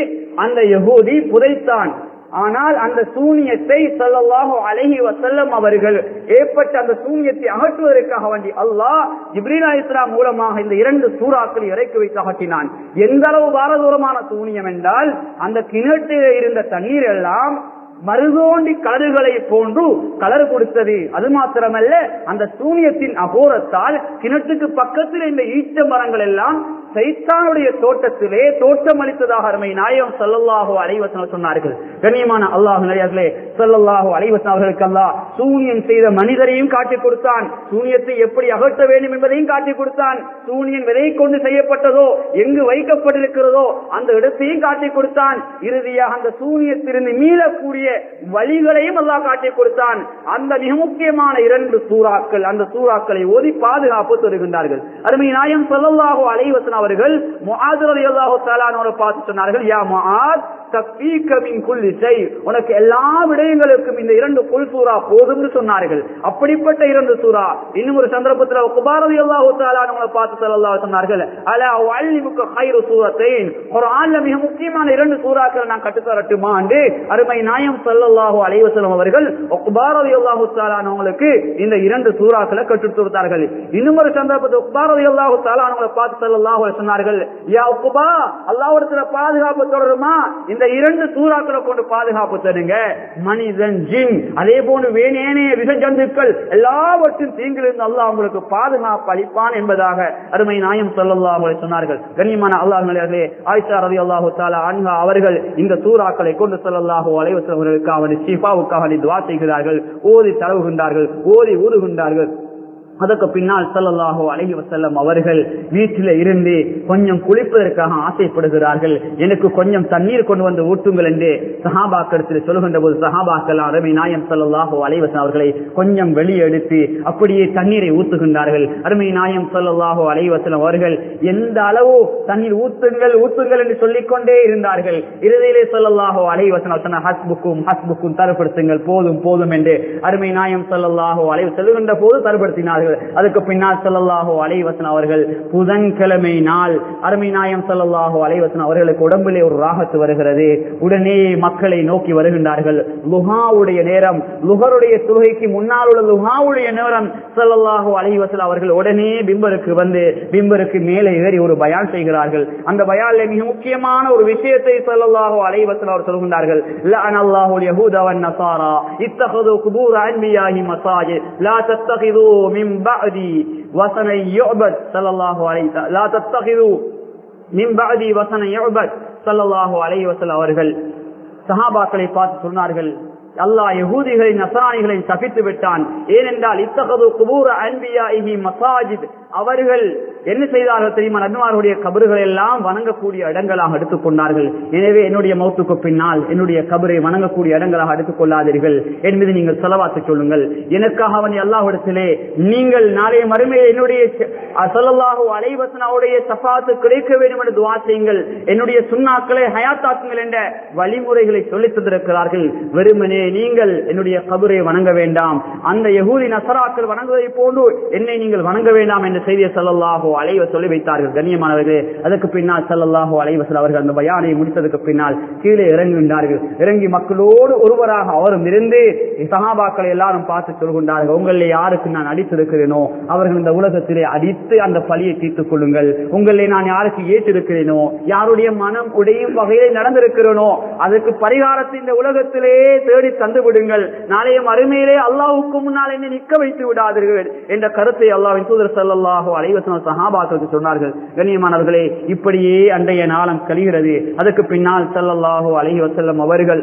அந்த யகூதி புதைத்தான். ஆனால் அந்த சூனியத்தை சொல்லல்லாஹு அழகி வசல்லம் அவர்கள் ஏற்பட்ட அந்த சூனியத்தை அகற்றுவதற்காக வேண்டி அல்லாஹ் இப்ரீலா இஸ்லாம் மூலமாக இந்த இரண்டு சூறாக்களை இறக்கி வைத்து அகற்றினான். எந்த அளவு பாரதூரமான சூனியம் என்றால் அந்த கிணற்றில் இருந்த தண்ணீர் எல்லாம் மருதோண்டி கலர்களை போன்று கலர் கொடுத்தது. அது மாத்திரமல்ல அந்த சூனியத்தின் அகோரத்தால் கிணற்றுக்கு பக்கத்தில் இந்த ஈச்ச மரங்கள் எல்லாம் சைத்தானுடைய தோட்டத்திலே தோட்டம் அளித்ததாக அருமை நாயகம் சல்லல்லாஹோ அலைவசன சொன்னார்கள். கண்ணியமான அல்லாஹ் நிலையார்களே சல்லல்லாஹோ அலைவசன் அவர்களுக்கு சூனியம் செய்த மனிதரையும் காட்டிக் கொடுத்தான். சூனியத்தை எப்படி அகற்ற வேண்டும் என்பதையும் காட்டிக் கொடுத்தான். சூனியன் விதை கொண்டு செய்யப்பட்டதோ எங்கு வைக்கப்பட்டிருக்கிறதோ அந்த இடத்தையும் காட்டிக் கொடுத்தான். இறுதியாக அந்த சூனியத்திலிருந்து மீளக்கூடிய வழிகளையும் அல்லாஹ் காட்டிக் கொடுத்தான். அந்த மிக முக்கியமான இரண்டு சூறாக்கள் அந்த சூறாக்களை ஓதி பாதுகாப்பு தருகின்றார்கள். அருமை நாயம் சல்லல்லாஹோ அலைவசன் அவர்கள் பார்த்து சொன்னார்கள் யா முஆத் உனக்கு எல்லா விடயங்களுக்கும் இந்த இரண்டு புல் சூறா போதும்னு சொன்னார்கள். அப்படிப்பட்ட இரண்டு சூறா இன்னும் ஒரு சந்தர்ப்பத்தில் குபாரதி பார்த்து சொன்னார்கள் மிக முக்கியமான இரண்டு சூறாக்கள் நான் கட்டுத்தரட்டுமா என்று அருமை நாயம் ஸல்லல்லாஹு அலைஹி அவர்கள் குபாரதி அல்லாஹு இந்த இரண்டு சூறாக்களை கற்றுத் கொடுத்தார்கள். இன்னும் ஒரு சந்தர்ப்பத்தில் குபாரதி அல்லாஹு தாலானவங்களை பார்த்து அலைஹி சொன்னார்கள் யா உக்குபா அல்லாவிடத்துல பாதுகாப்பு தொடருமா? இந்த இரண்டு சூறாக்களை கொண்டு பாதுகாப்பு தருங்க. மனிதன் ஜின் அதே போன்று வேணேனைய விசஜந்துக்கள் எல்லாவற்றும் தீங்கிலிருந்து அல்லாஹ் உங்களுக்கு பாதுகாப்பு அளிப்பான் என்பதாக அருமை நாயம் சொல்லல்லா அலைஹி சொன்னார்கள். கண்ணியமான அல்லாஹ் நிலையார்களே ஆயிஷா ரலியல்லாஹு தாலா அன்ஹா அவர்கள் இந்த சூறாக்களை கொண்டு சொல்லல்லாஹோ அலைஹி வஸல்லம் அவர்களுக்காக ஷிஃபாவுக்காக துஆ செய்கிறார்கள். ஓதி தரவுகின்றார்கள் ஓதி ஊதுகின்றார்கள். அதற்கு பின்னால் சல்லாஹோ அழகி வசல்லம் அவர்கள் வீட்டில இருந்து கொஞ்சம் குளிப்பதற்காக ஆசைப்படுகிறார்கள். எனக்கு கொஞ்சம் தண்ணீர் கொண்டு வந்து ஊட்டுங்கள் என்று சஹாபாக்கத்தில் சொல்லுகின்ற போது சஹாபாக்கள் அருமை நாயம் சல்லாஹோ அலைவசன் அவர்களை கொஞ்சம் வெளியே எடுத்து அப்படியே தண்ணீரை ஊத்துகின்றார்கள். அருமை நாயம் சல்லாஹோ அலைவசலம் அவர்கள் எந்த அளவு தண்ணீர் ஊத்துங்கள் ஊத்துங்கள் என்று சொல்லிக்கொண்டே இருந்தார்கள். இறுதியிலே சொல்லல்லாஹோ அலைவசன் ஹஸ்புக்கும் ஹஸ்புக்கும் தரப்படுத்துங்கள் போதும் போதும் என்று அருமை நாயம் சொல்லல்லாஹோ அலைவு செல்லுகின்ற போது தரப்படுத்தினார்கள். அதுக்கு பின்னால் செல்லல்லாஹோ அலைவசன் அவர்கள் புதன்கிழமை நாள் அருமை நாயம் செல்லல்லாஹோ அலைவசன் அவர்களுக்கு உடம்பிலே ஒரு ராகத்து வருகிறது. உடனே மக்களை நோக்கி வருகின்றார்கள். லுஹாவுடைய நேரம் லுகருடைய தொழுகைக்கு முன்னால் உள்ள லுஹாவுடைய நேரம் செல்லல்லாஹோ அலைவசன் அவர்கள் உடனே பிம்பருக்கு வந்து பிம்பருக்கு மேலே ஏறி ஒரு பயான் செய்கிறார்கள். அந்த பயான்ல மிக முக்கியமான ஒரு விஷயத்தை செல்லல்லாஹோ அலைவசன் அவர் சொல்கின்றார்கள். இத்தகது குபூர் அன்பியாகி மசாஜ் லா தத்தகிதோ மிம் من بعدي وثنا يعبد صلى الله عليه وسلم لا تتخذوا من بعدي وثنا يعبد صلى الله عليه وسلم அவர்கள் சஹாபாக்களை பார்த்து சொன்னார்கள் அல்லாஹ் யகூதிகளை நசராணிகளை தப்பித்து விட்டான் ஏனென்றால் இத்தகது குபூர அன்பியாஹி மசாஜித் அவர்கள் என்ன செய்தார்கள் தெரியுமா? நபிமார்களுடைய கபறுகளை எல்லாம் வணங்கக்கூடிய இடங்களாக எடுத்துக் கொண்டார்கள். எனவே என்னுடைய மௌத்துக்கு பின்னால் என்னுடைய கபரை வணங்கக்கூடிய இடங்களாக எடுத்துக் கொள்ளாதீர்கள். என்பது நீங்கள் செலவாத்து சொல்லுங்கள். எனக்காக அவன் எல்லாவிடத்திலே நீங்கள் நாளைய மறுமையை என்னுடைய சொல்லலாக அலைவசனாவுடைய சஃபாத்து கிடைக்க வேண்டும் என்று துவா செய்யுங்கள். என்னுடைய சுண்ணாக்களை ஹயாத்தாக்குங்கள் என்ற வழிமுறைகளை சொல்லித் தந்திருக்கிறார்கள். வெறுமனே நீங்கள் என்னுடைய கபரை வணங்க வேண்டாம். அந்த யகூதி நசராக்கள் வணங்குவதை போன்று என்னை நீங்கள் வணங்க வேண்டாம் என்று செய்தியை சொல்லலாகோ அலைவ சொல்லி வைத்தார்கள். கண்ணியமானவர்களே அதற்கு பின்னால் சல்லல்லாஹு அலைவசல் அவர்கள் அந்த பயானை முடித்ததுக்கு பின்னால் கீழே இறங்குகின்றார்கள் இறங்கி மக்களோடு ஒருவராக அவரும் இருந்து சகாபாக்களை எல்லாரும் பார்த்து சொல்கின்றார்கள். உங்களில் யாருக்கு நான் அடித்திருக்கிறேனோ அவர்கள் இந்த உலகத்திலே அடித்து அந்த பழியை தீர்த்துக் கொள்ளுங்கள். உங்களை நான் யாருக்கு ஏற்றிருக்கிறேனோ யாருடைய மனம் உடையும் வகையிலே நடந்திருக்கிறேனோ அதற்கு பரிகாரத்தை இந்த உலகத்திலே தேடி தந்து விடுங்கள். நாளைய மறுமையிலே அல்லாவுக்கு முன்னால் என்னை நிற்க வைத்து விடாதீர்கள் என்ற கருத்தை அல்லாவின் தூதர் சல்லாஹோ அலைவசன சஹாபாக்களுக்கு சொன்னார்கள் கண்ணியமானவர்களே இப்படியே அன்றைய நாளம் கழிகிறது. அதற்கு பின்னால் சல்லல்லாஹோ அலைவசல்லம் அவர்கள்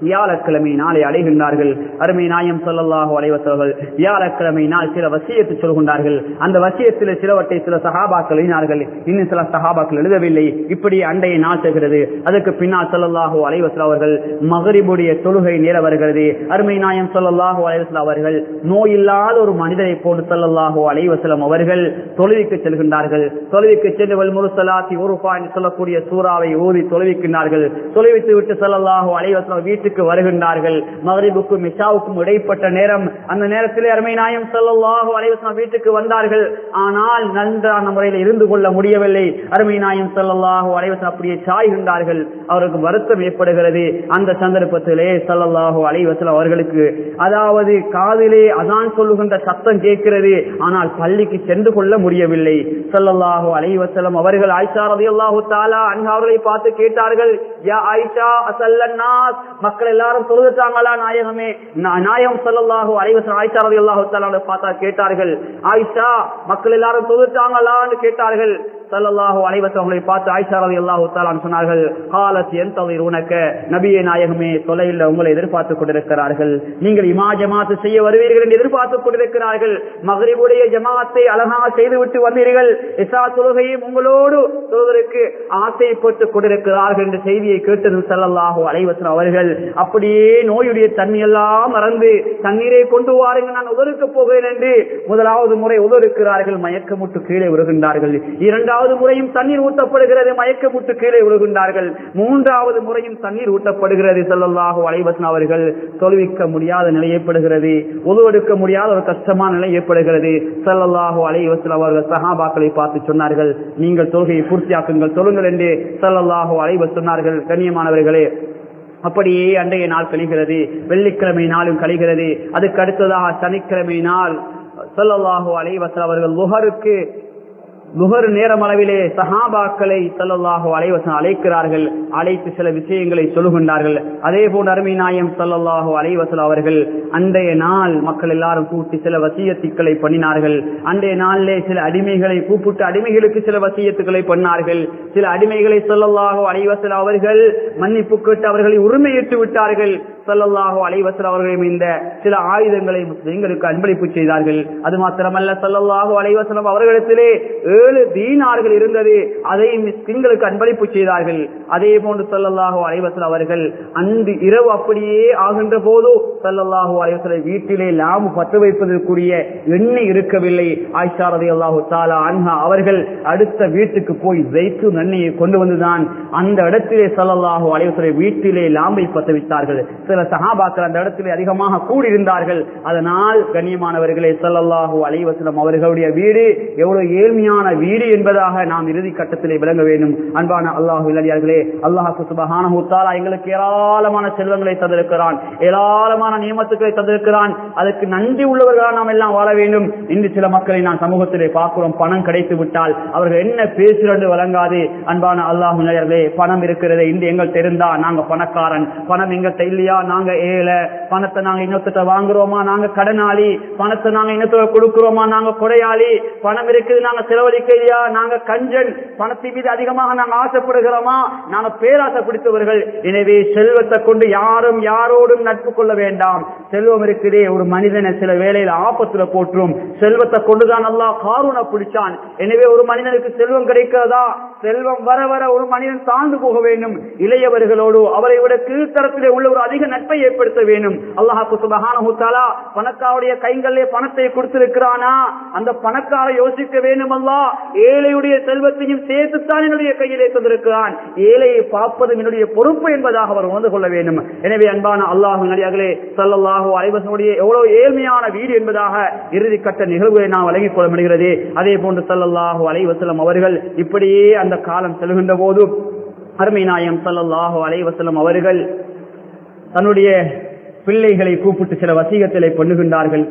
வியாழக்கிழமை நாளை அடைகின்றார்கள். அருமை நாயம் சொல்லல்லாஹு அலைவசவர்கள் வியாழக்கிழமை நாள் சில வசியத்து சொல்கின்றார்கள். அந்த வசியத்தில் சிலவற்றை சில சகாபாக்கள் எழுதினார்கள். இன்னும் சில சகாபாக்கள் எழுதவில்லை. இப்படி அண்டையை நாள் செல்கிறது. அதற்கு பின்னால் சொல்லல்லாஹு அலைவசல் அவர்கள் மகரிபுடைய தொழுகை நேர வருகிறது. அருமை நாயம் சொல்லல்லாஹு அலைவசல் அவர்கள் நோயில்லாத ஒரு மனிதரை போன்று சொல்லல்லாஹு அலைவசலம் அவர்கள் தொழுவிக்கு செல்கின்றார்கள். தொழுவிக்கு சென்று வல்முருசலாத்தி ஒரு பாய் சொல்லக்கூடிய சூறாவை ஊதி தொழுவிக்கின்றார்கள். தொழுவித்து விட்டு சொல்லல்லாஹு அலைவசலம் வீட்டு வீட்டுக்கு வருகின்றார்கள். மகரிபுக்கும் மிஷாவுக்கும் இடைப்பட்ட நேரம். அந்த நேரத்திலே அருமை நாயம் சொல்லல்லாஹு அலைவசம் வீட்டுக்கு வந்தார்கள். ஆனால் நன்றான முறையில் இருந்து கொள்ள முடியவில்லை. அருமை நாயம் சொல்லல்லாஹு அலைவசம் அப்படியே சாய்கின்றார்கள் அவருக்கு வருத்தம் ஏற்படுகிறது. அந்த சந்தர்ப்பத்திலே சொல்லல்லாஹு அலைவசம் அவர்களுக்கு அதாவது காதிலே அதான் சொல்லுகின்ற சத்தம் கேட்கிறது. ஆனால் பள்ளிக்கு சென்று கொள்ள முடியவில்லை. சொல்லல்லாஹு அலைவசலம் அவர்கள் ஆயிஷா ரதி அல்லாஹு தாலா அவர்களை பார்த்து கேட்டார்கள். யா ஆயிஷா அசல்லன்னாஸ் மக்கள் எல்லாரும் தொழுதுட்டாங்களா நாயகமே? நாயகம் சொல்லலாகோ அலைவசன் ஆயிஷா ரவி அல்லாஹு பார்த்தா கேட்டார்கள். ஆயிஷா மக்கள் எல்லாரும் தொழுதுட்டாங்களான்னு கேட்டார்கள். சல்லல்லாஹு அலைவசவங்களை பார்த்து ஆயிஷா ரவி அல்லாஹு தாலான் சொன்னார்கள் காலத் என் தவிர உனக்க நபியே நாயகமே தொலையில் உங்களை எதிர்பார்த்து கொண்டிருக்கிறார்கள். நீங்கள் இமா ஜமாத்து செய்ய வருவீர்கள் என்று எதிர்பார்த்து கொண்டிருக்கிறார்கள். மகரிபுடைய ஜமாத்தை அழகாக செய்துவிட்டு வந்தீர்கள். இசா தொழுகையும் உங்களோடு தொழுவதற்கு ஆசைப்பட்டுக் கொண்டிருக்கிறார்கள் என்ற செய்தியை கேட்டது சல்லல்லாஹு அலைவசன் அவர்கள் அப்படியே நோயுடைய தண்ணியெல்லாம் மறந்து தண்ணீரை கொண்டு வாருங்க நான் உதறுக்க போகிறேன் என்று முதலாவது முறை உதறுக்கிறார்கள் மயக்கமுட்டு கீழே விழுகின்றார்கள். இரண்டாவது முறையும் தண்ணீர் ஊட்டப்படுகிறது மயக்கமுட்டு கீழே விழுகின்றார்கள். மூன்றாவது முறையும் தண்ணீர் ஊட்டப்படுகிறது செல்லல்லாக அலைவசன் அவர்கள் தொழுவிக்க முடியாத நிலை ஏற்படுகிறது உதவெடுக்க முடியாத ஒரு கஷ்டமான நிலை ஏற்படுகிறது செல்லல்லாக அலைவசன் அவர்கள் சகாபாக்களை பார்த்து சொன்னார்கள் நீங்கள் தொழுகையை பூர்த்தியாக்குங்கள் தொழுங்கள் என்று செல்லல்லாக அலைவ சொன்னார்கள். கண்ணியமானவர்களே அப்படியே அன்றைய நாள் கழிகிறது. வெள்ளிக்கிழமை நாளும் கழிகிறது. அதுக்கு அடுத்ததாக சனிக்கிழமை நாள். சொல்லலாகோ அலைவசல் அவர்கள் லுகருக்கு நுகர் நேரம் அளவிலே சஹாபாக்களை சல்லல்லாஹோ அலைவசன் அழைக்கிறார்கள் அழைத்து சில விஷயங்களை சொல்லுகின்றார்கள். அதே போல் அருமை நாயம் சல்லல்லாஹோ அலைவசல் அவர்கள் அன்றைய நாள் மக்கள் எல்லாரும் கூட்டி சில வசியத்துக்களை பண்ணினார்கள். அன்றைய நாளிலே சில அடிமைகளை கூப்பிட்டு அடிமைகளுக்கு சில வசியத்துக்களை பண்ணார்கள். சில அடிமைகளை சொல்லல்லாகோ அலைவசல் அவர்கள் மன்னிப்பு கேட்டு அவர்களை உரிமையிட்டு விட்டார்கள். சல்லல்லாஹோ அலைவசல் அவர்களும் இந்த சில ஆயுதங்களை முஸ்லிம்களுக்கு அன்பளிப்பு செய்தார்கள். அது மாத்திரமல்ல சல்லல்லாஹோ அலைவசலம் அவர்களிடத்திலே ஏழு தீனார்கள் இருந்தது. அதை மிஸ்கின்களுக்கு அன்பளிப்பு செய்தார்கள். அதே போன்று சல்லல்லாஹோ அலைவசல் அவர்கள் அன்று இரவு அப்படியே ஆகின்ற போது சல்லல்லாஹோ அலைவசலை வீட்டிலே லாபு பற்ற வைப்பதற்குரிய எண்ணெய் இருக்கவில்லை. ஆயிஷா அல்லாஹு தாலா அன்ஹா அவர்கள் அடுத்த வீட்டுக்கு போய் ஜெய்த்து நன்மையை கொண்டு வந்துதான் அந்த இடத்திலே சல்லல்லாஹு அலைவசலை வீட்டிலே லாம்பை பத்து வைத்தார்கள். சில சகாபாக்கள் அந்த இடத்திலே அதிகமாக கூடியிருந்தார்கள். அதனால் கண்ணியமானவர்களே சல்லல்லாஹூ அலைவசலம் அவர்களுடைய வீடு எவ்வளவு ஏழ்மையான வீடு என்பதாக நாம் இறுதி கட்டத்திலே விளங்க வேண்டும். அன்பான அல்லாஹு இளைஞர்களே அல்லாஹு சுபஹான எங்களுக்கு ஏராளமான செல்வங்களை தந்திருக்கிறான். ஏராளமான நியமத்துக்களை தந்திருக்கிறான். அதற்கு நன்றி உள்ளவர்களாக நாம் எல்லாம் வாழ வேண்டும். இன்று சில மக்களை நான் சமூகத்திலே பார்க்கிறோம். பணம் கிடைத்து விட்டால் அவர்கள் என்ன பேசுகிறது வழங்காது. அன்பான அல்லாஹு இளைஞர்களே பணம் இருக்கிறது இன்று எங்கள் தெரிந்தா நாங்க பணக்காரன். பணம் எங்கள்கிட்ட இல்லையா நாங்க ஏழை பணத்தை நாங்க இன்னொருத்த வாங்குறோமா நாங்க கடனாளி பணத்தை நாங்க இன்னொருத்த கொடுக்கிறோமா நாங்க கொடையாளி பணம் இருக்குது நாங்க செலவழிக்கையா நாங்க கஞ்சன் பணத்தின் மீது அதிகமாக நாங்க ஆசைப்படுகிறோமா நாங்க பேராசை பிடித்தவர்கள் எனவே செல்வத்தை கொண்டு யாரும் யாரோடும் நட்பு கொள்ள வேண்டாம். செல்வம் இருக்குதே ஒரு மனிதனை சில வேலையில ஆபத்துல போற்றும். செல்வத்தை கொண்டுதான் நல்லா காரூன பிடிச்சான். எனவே ஒரு மனிதனுக்கு செல்வம் கிடைக்கிறதா? செல்வம் வர வர ஒரு மனிதன் தாழ்ந்து போக வேண்டும். இளையவர்களோடு அவரை விட கீழ்த்தரத்திலே உள்ள ஒரு அதிக நட்பை ஏற்படுத்த வேண்டும். அல்லாஹாக்கு சுபகானா பணக்காருடைய கைங்களே பணத்தை கொடுத்திருக்கிறானா? அந்த பணக்கார யோசிக்க வேண்டும் அல்லா. ஏழையுடைய செல்வத்தையும் சேர்த்துத்தான் என்னுடைய கையிலே தந்திருக்கிறான். ஏழையை பார்ப்பதும் என்னுடைய பொறுப்பு என்பதாக அவர் உணர்ந்து கொள்ள வேண்டும். எனவே அன்பான அல்லாஹு நடிகார்களே சல்லல்லாஹு அலைவசனுடைய எவ்வளவு ஏழ்மையான வீடு என்பதாக இறுதி கட்ட நிகழ்வுகளை நாம் வழங்கிக் கொள்ள முடிகிறது. அதே போன்று சல்லல்லாஹு அலைவசலம் அவர்கள் இப்படியே அந்த காலம் செல்கின்ற போது அருமை நாயம் சல்லல்லாஹு அலைவசலம் அவர்கள் தன்னுடைய பிள்ளைகளை கூப்பிட்டு சில வசீகத்திலே பண்ணுகின்றார்கள்.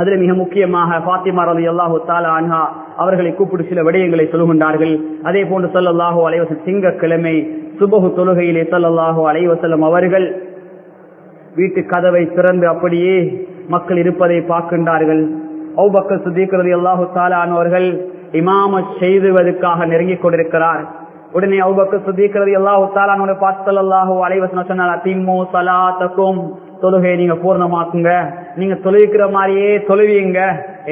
அதுல மிக முக்கியமாக பாத்திமா ரவி அல்லாஹு தாலா அன்ஹா அவர்களை கூப்பிட்டு சில விடயங்களை சொல்லுகின்றார்கள். அதே போன்று சொல்லல்லாஹோ அலைவசம் திங்கக்கிழமை சுபகு தொழுகையிலே சொல்லல்லாஹோ அலைவசலம் அவர்கள் வீட்டு கதவை திறந்து அப்படியே மக்கள் இருப்பதை பார்க்கின்றார்கள். அவுபக்கர் சுதீக்கிறது அல்லாஹு தாலான் அவர்கள் இமாம செய்துவதற்காக நெருங்கிக் கொண்டிருக்கிறார். உடனே அவுபக்கர் சுதீக்கிறது அல்லாஹு தாலானோட பார்த்து அல்லாஹோ சொன்னால சொன்னார் திம்மோ சலாத்தக்கும் தொழுகை நீங்க பூர்ணமாக்குங்க. நீங்க தொழுவிக்கிற மாதிரியே தொழுவீங்க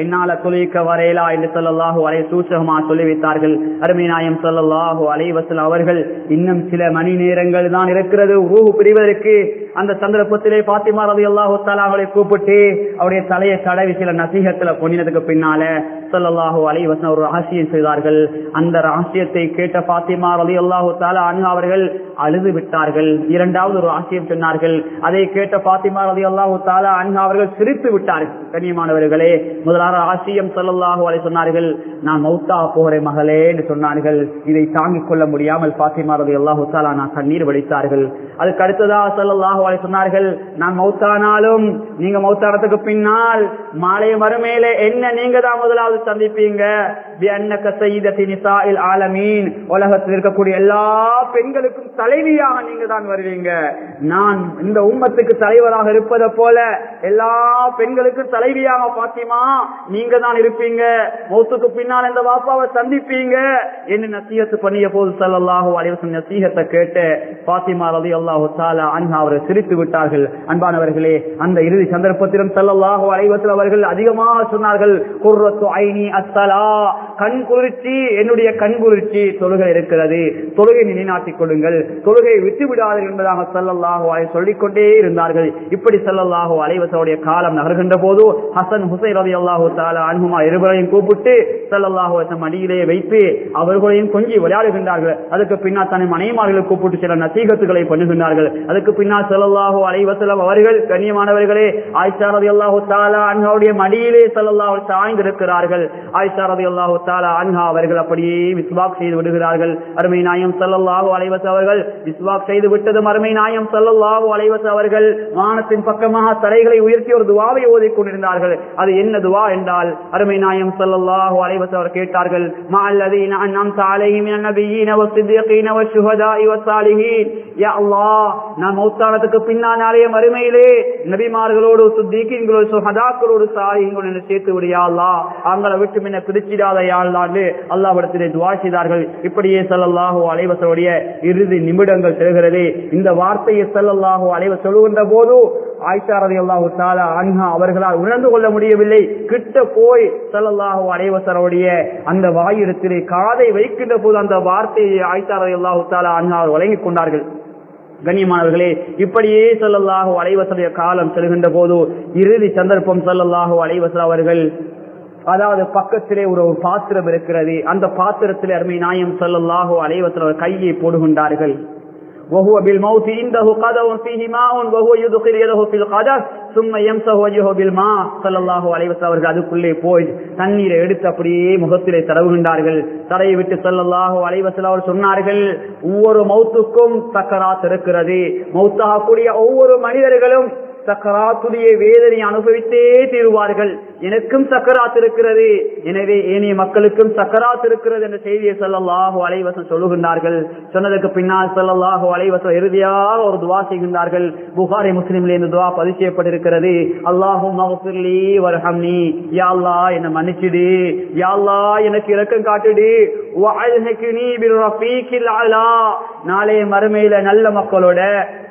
என்னால தொழுவிக்க வரையலா என்று சொல்லலாஹு அலை சூசகமா சொல்லிவிட்டார்கள். வைத்தார்கள் அருமை சொல்லல்லாஹு அலைவசல் அவர்கள் இன்னும் சில மணி நேரங்கள் தான் இருக்கிறது. ரூஹு பிரிவதற்கு அந்த சந்தர்ப்பத்திலே பாத்திமா ரவி அல்லாஹு அவளை கூப்பிட்டு அவருடைய தலையை தடவி சில நசீகத்துல பொன்னினதுக்கு பின்னால சொல்லல்லாஹு அலைவசன் ஒரு ரகசியம் செய்தார்கள். அந்த ரகசியத்தை கேட்ட பாத்திமா ரவி அல்லாஹு தாலா அண்ணா அவர்கள் அழுது விட்டார்கள். இரண்டாவது ஒரு ஆசியம் சொன்னார்கள். அதை கேட்ட பாத்திமா ரவி அல்லாஹு தாலா அண்ணா அவர்கள் சிரித்து விட்டார்கள். கண்ணியமானவர்களே முதலாவது ஆசியம் சொல்லலாக வரை சொன்னார்கள் நான் மௌத்தா போகிறேன் மகளே என்று சொன்னார்கள். இதை தாங்கிக் கொள்ள முடியாமல் பாத்திமா எல்லா அல்லாஹு நான் கண்ணீர் வடித்தார்கள். அதுக்கு அடுத்ததா சொல்லலாக வரை சொன்னார்கள் நான் மௌத்தானாலும் நீங்க மௌத்தானத்துக்கு பின்னால் மாலை மறுமையில என்ன நீங்க தான் முதலாவது சந்திப்பீங்க? ஆலமீன். உலகத்தில் இருக்கக்கூடிய எல்லா பெண்களுக்கும் தலைவியாக நீங்க தான் வருவீங்க. நான் இந்த உம்மத்துக்கு தலைவராக இருப்பதை போல எல்லா பெண்களுக்கும் தலைவியாக பாத்திமா நீங்க தான் இருப்பீங்க. மௌத்துக்கு பின்னால் இந்த வாப்பாவை சந்திப்பீங்க. என்ன நசீகத்து பண்ணிய போது சல்லாஹூ அலிவசன் நசீகத்தை கேட்டு பாத்திமா ரவி அல்லாஹு தாலா அண்ணா அவரை சிரித்து விட்டார்கள். அன்பானவர்களே அந்த இறுதி சந்தர்ப்பத்திலும் சல்லல்லாஹு அலைவசன் அவர்கள் அதிகமாக சொன்னார்கள் குர்ரத்து ஐனி அத்தலா கண் குளிர்ச்சி என்னுடைய கண் குளிர்ச்சி தொழுகை இருக்கிறது. தொழுகை நிலைநாட்டிக் கொள்ளுங்கள் தொழுகையை விட்டு விடாதீர்கள் என்பதாக சல்லல்லாஹு அலை சொல்லிக்கொண்டே இருந்தார்கள். இப்படி சல்லல்லாஹு அலைவசனுடைய காலம் நகர்கின்ற போது ஹசன் ஹுசை ரவி அல்லாஹ் தாலா அன்ஹுமா இருவரையும் கூப்பிட்டு சல்லல்லாஹு அடியிலே வைத்து அவர்களையும் கொஞ்சி விளையாடுகின்றார்கள். அதுக்கு பின்னால் தன்னை மனைமார்களை கூப்பிட்டு சில நசீகத்துகளை பண்ணுகின்றார்கள். அதுக்கு பின்னால் செல்லல்லாஹோ அலைவசலம் அவர்கள் கண்ணியமானவர்களே ஆய்ச்சாரதி ரதி அல்லாஹு தாலா அன்ஹாவுடைய மடியிலே செல்லல்லாஹ் சாய்ந்திருக்கிறார்கள். ஆய்ச்சாரதி ரதி அல்லாஹு தாலா அன்ஹா அவர்கள் அப்படியே விஸ்வாக் செய்து விடுகிறார்கள். அருமை நாயம் செல்லல்லாஹோ அலைவச அவர்கள் விஸ்வாக் செய்து விட்டதும் அருமை நாயம் செல்லல்லாஹோ அலைவச அவர்கள் வானத்தின் பக்கமாக தலைகளை உயர்த்தி ஒரு துவாவை ஓதிக் கொண்டிருந்தார்கள். அது என்ன துவா? என்றால் அருமை நாயம் செல்லல்லாஹு அலைவச அவர் கேட்டார்கள் மல்லதீன அன்னம் சாலைஹி மினன் பின்னால் நாளைய மறுமையிலே நபிமார்களோடு சுத்திகளோடு சுஹதாக்களோடு சாலிகளோடு என்று சேர்த்து விடியா அவங்களை விட்டு முன்ன பிரிச்சிடாத யாழ்லாண்டு அல்லாஹ்விடத்திலே துவா செய்தார்கள். இப்படியே செல்லல்லாஹோ அலைவசருடைய இறுதி நிமிடங்கள் செல்கிறது. இந்த வார்த்தையை செல்லல்லாஹோ அலைஹி சொல்லுகின்ற போது ஆயிஷா ரலியல்லாஹு அன்ஹா அவர்களால் உணர்ந்து கொள்ள முடியவில்லை. கிட்ட போய் ஸல்லல்லாஹு அலைஹி அந்த வாயிடத்திலே காதை வைக்கின்ற போது அந்த வார்த்தையை ஆயிஷா அல்லாஹு தாலா அன்ஹா வழங்கிக் கொண்டார்கள். கண்ணியமானவர்களே இப்படியே செல்லல்லாகோ அலைவசடைய காலம் செல்கின்ற போது இறுதி சந்தர்ப்பம் சொல்லல்லாஹு அலைவசல் அவர்கள் அதாவது பக்கத்திலே ஒரு பாத்திரம் இருக்கிறது. அந்த பாத்திரத்திலே அருமை நாயம் செல்லல்லாகோ அலைவசல் கையை போடுகின்றார்கள். وهو بالموت عنده قدر فيه ماء وهو يدخل يده في القدر ثم يمسح وجهه بالماء صلى الله عليه وسلم அவர்கள் அதுக்குள்ளே போய் தண்ணீரை எடுத்து அப்படியே முகத்திலே தடவுகின்றார்கள் தடையை விட்டு சொல்லல்லாஹு அலைவசல் அவர் சொன்னார்கள் ஒவ்வொரு மௌத்துக்கும் சக்கராத் இருக்கிறது மௌத்தாகக்கூடிய ஒவ்வொரு மனிதர்களும் சக்கராத்துடைய வேதனை அனுபவித்தே தீருவார்கள். எனக்கும் சக்கராத் இருக்கிறது. எனவே ஏனைய மக்களுக்கும் சக்கராத் இருக்கிறது என்ற செய்தியை சொல்லல்லாஹு அலைவசம் சொல்லுகின்றார்கள். சொன்னதுக்கு பின்னால் சொல்லல்லாஹு அலைவசம் இறுதியாக ஒரு துவா செய்கின்றார்கள். புகாரி முஸ்லீம்ல இந்த துவா பதிவு செய்யப்பட்டிருக்கிறது. அல்லாஹும் மகசுர்லி வரஹம்னி. யாழ்லா என்னை மன்னிச்சிடு. யாழ்லா எனக்கு இரக்கம் காட்டுடு. நாளைய மறுமையில நல்ல மக்களோட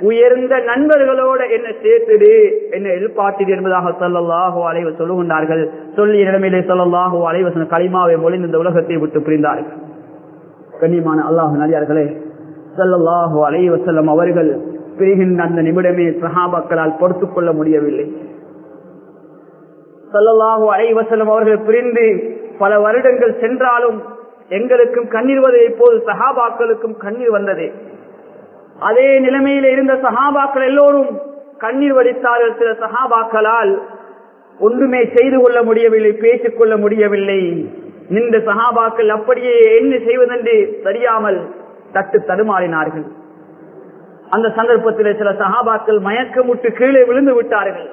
உயர்ந்த நண்பர்களோட என்ன சேர்த்துடு. என்ன எதிர்பார்த்திடு என்பதாக சொல்லல்லாஹு அலைவர் சொல்லுகின்றார்கள். சொல்லி நிலைமையிலே சொல்லல்லாஹு அலைவர் களிமாவை மொழிந்து இந்த உலகத்தை விட்டு பிரிந்தார்கள். கண்ணியமான அல்லாஹு நடிகார்களே சல்லல்லாஹு அலைவசல்லம் அவர்கள் பிரிகின்ற அந்த நிமிடமே சஹாபாக்களால் பொறுத்துக் கொள்ள முடியவில்லை. சல்லல்லாஹு அலைவசலம் அவர்கள் பிரிந்து பல வருடங்கள் சென்றாலும் எங்களுக்கும் கண்ணீர் வந்தது போது சஹாபாக்களுக்கும் கண்ணீர் வந்தது. அதே நிலைமையில் இருந்த சஹாபாக்கள் எல்லோரும் கண்ணீர் வடித்தார்கள் சில சகாபாக்களால் ஒன்றுமே செய்து கொள்ள முடியவில்லை பேசிக் கொள்ள முடியவில்லை. நின்ற சகாபாக்கள் அப்படியே என்ன செய்வதென்று தெரியாமல் தட்டு தடுமாறினார்கள். அந்த சந்தர்ப்பத்தில் சில சகாபாக்கள் மயக்கமுட்டு கீழே விழுந்து விட்டார்கள்.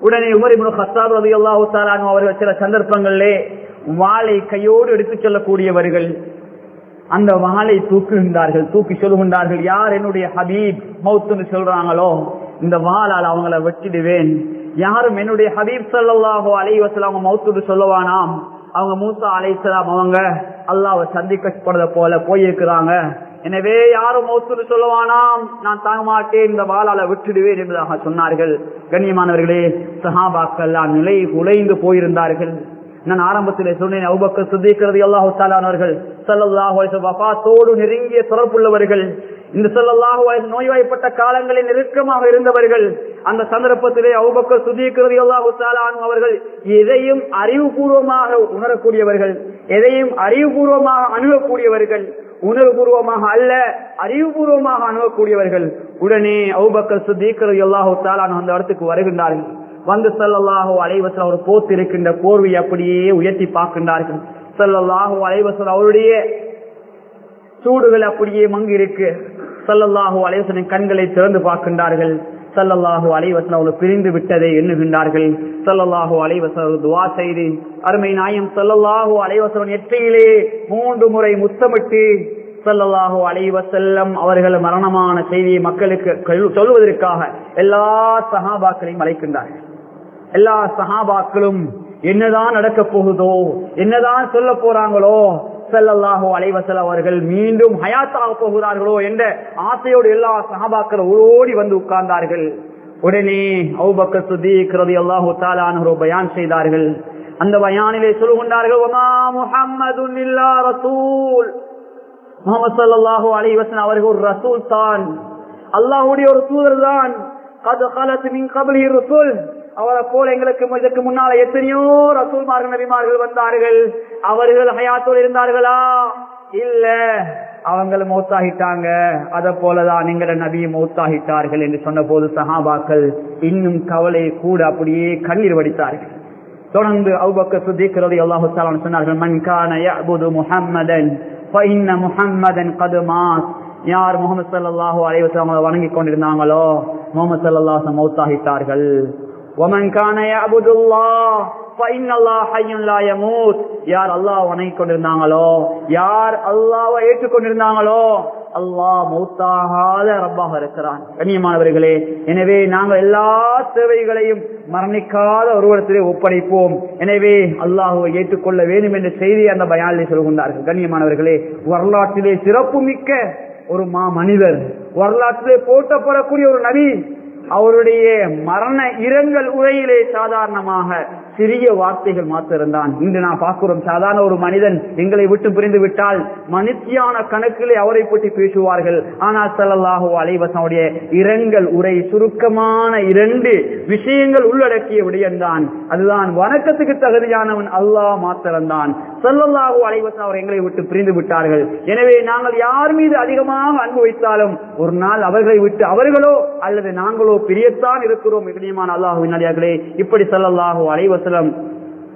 உடனே உமரிபுன் ஹத்தாப் அல்லாஹு அவர்கள் சில சந்தர்ப்பங்களிலே வாளை கையோடு எடுத்துச் செல்லக்கூடியவர்கள் அந்த வாளை தூக்குகின்றார்கள் தூக்கி சொல்லுகின்றார்கள் யார் என்னுடைய ஹபீப்? மௌத்துன்னு சொல்றாங்களோ இந்த வாளால் அவங்கள வெட்டிடுவேன். யாரும் என்னுடைய ஹபீப் சல்லாஹோ அவங்க மௌத்துன்னு சொல்லுவானாம். அவங்க மூசா அலைசலாம் அவங்க அல்லாவை சந்திக்கப்படுறத போல போயிருக்கிறாங்க. எனவே யாரும் மௌத்துன்னு சொல்லுவானாம். நான் தாங்க மாட்டேன் இந்த வாளால விட்டுடுவேன் என்பதாக சொன்னார்கள். கண்ணியமானவர்களே சஹாபாக்கள் நிலை உழைந்து போயிருந்தார்கள். நான் ஆரம்பத்திலே சொன்னேன் அவுபக்கர் சுதிக்கிறது அல்லாஹு தாலானவர்கள் வபாத்தோடு நெருங்கிய தொடர்புள்ளவர்கள் இந்த சொல்லல்லாஹு நோய்வாய்ப்பட்ட காலங்களில் நெருக்கமாக இருந்தவர்கள் அந்த சந்தர்ப்பத்திலே அவுபக்க சுதீக்கிறது அல்லாஹு அவர்கள் எதையும் அறிவுபூர்வமாக உணரக்கூடியவர்கள் எதையும் அறிவுபூர்வமாக அணுகக்கூடியவர்கள் உணர்வுபூர்வமாக அல்ல அறிவுபூர்வமாக அணுகக்கூடியவர்கள். உடனே அவுபக்கர் சுதீக்கிறது அல்லாஹு தாலான் அந்த இடத்துக்கு வருகின்றார்கள். வந்து செல்லல்லாஹோ அலைவசல் அவர் போத்திருக்கின்ற போர்வை அப்படியே உயர்த்தி பார்க்கின்றார்கள். செல்லல்லாஹோ அலைவசன் அவருடைய சூடுகள் அப்படியே மங்கி இருக்கு. சல்லல்லாஹோ அலைவசனின் கண்களை திறந்து பார்க்கின்றார்கள். சல்லல்லாஹு அலைவசன் அவர்கள் பிரிந்து விட்டதை எண்ணுகின்றார்கள். சல்லல்லாஹு அலைவசன் துவா செய்து அருமை நாயம் சல்லல்லாஹு அலைவசன் எற்றையிலே மூன்று முறை முத்தமிட்டு சல்லல்லாஹு அலைவசல்லம் அவர்கள் மரணமான செய்தியை மக்களுக்கு சொல்வதற்காக எல்லா சஹாபாக்களையும் அழைக்கின்றார்கள். எல்லா சஹாபாக்களும் என்னதான் நடக்க போகுதோ என்னதான் சொல்ல போறாங்களோ செல்லல்லாஹோ அலைவசல் அவர்கள் மீண்டும் ஹயாத்தாக போகிறார்களோ என்ற ஆசையோடு எல்லா சஹாபாக்கள் ஓடி வந்து உட்கார்ந்தார்கள். உடனே அவுபக்க சுதீக்கிறது அல்லாஹு தாலானோ பயான் செய்தார்கள். அந்த பயானிலே சொல்லுகின்றார்கள் முகம்மது முகமது சல்லாஹூ அலைவசன் அவர்கள் ஒரு ரசூல் தான். அல்லாஹுடைய ஒரு தூதர் தான். அவரை போல எங்களுக்கு இதற்கு முன்னால எத்தனையோ ரசூல்மார்கள் நபிமார்கள் வந்தார்கள். அவர்கள் ஹயாத்தோடு இருந்தார்களா? இல்ல. அவங்களும் மௌத்தாகிட்டாங்க. அத போலதான் நீங்கள நபியை மௌத்தாகிட்டார்கள் என்று சொன்ன போது சஹாபாக்கள் இன்னும் கவலை கூட அப்படியே கண்ணீர் வடித்தார்கள். தொடர்ந்து அவுபக்க சுத்திக்கிறது அல்லாஹு சொன்னார்கள் மன்கான முஹம்மதன் முஹம்மதன் கதுமாஸ் யார் முகமது சல்லாஹூ அலைவசம் வணங்கி கொண்டிருந்தாங்களோ முகமது சல்லாஹ் மௌத்தாகிட்டார்கள். ஒமன் கான அபுதுல்லா யார் அல்லாஹ் வணங்கி கொண்டிருந்தாங்களோ? யார் அல்லாவை ஏற்றுக்கொண்டிருந்தாங்களோ? அல்லாஹ் மௌத்தாகாத ரப்பாக இருக்கிறான். கண்ணியமானவர்களே எனவே நாங்கள் எல்லா சேவைகளையும் மரணிக்காத ஒருவரத்திலே ஒப்படைப்போம். எனவே அல்லாஹுவை ஏற்றுக்கொள்ள வேண்டும் என்ற செய்தி அந்த பயானிலே சொல்கின்றார்கள். கண்ணியமானவர்களே வரலாற்றிலே சிறப்புமிக்க ஒரு மா மனிதர் வரலாற்றிலே போட்டப்படக்கூடிய ஒரு நபி அவருடைய மரண இரங்கல் உரையிலே சாதாரணமாக சிறிய வார்த்தைகள் மாத்திருந்தான் இன்று நான் பார்க்கிறோம் சாதாரண ஒரு மனிதன் எங்களை விட்டு பிரிந்து விட்டால் மனுஷியான கணக்கிலே அவரை பற்றி பேசுவார்கள். ஆனால் சல்லல்லாஹோ அலைவசனுடைய இரங்கல் உரை சுருக்கமான இரண்டு விஷயங்கள் உள்ளடக்கிய விடயம்தான். அதுதான் வணக்கத்துக்கு தகுதியானவன் அல்லாஹ் மாத்திரம்தான். சல்லல்லாஹோ அலைவசன் அவர் எங்களை விட்டு பிரிந்து விட்டார்கள். எனவே நாங்கள் யார் மீது அதிகமாக அன்பு வைத்தாலும் ஒரு நாள் அவர்களை விட்டு அவர்களோ அல்லது நாங்களோ பிரியத்தான் இருக்கிறோம் இனியமான அல்லாஹுவின் அடியார்களே இப்படி சல்லல்லாஹோ அலைவசலம்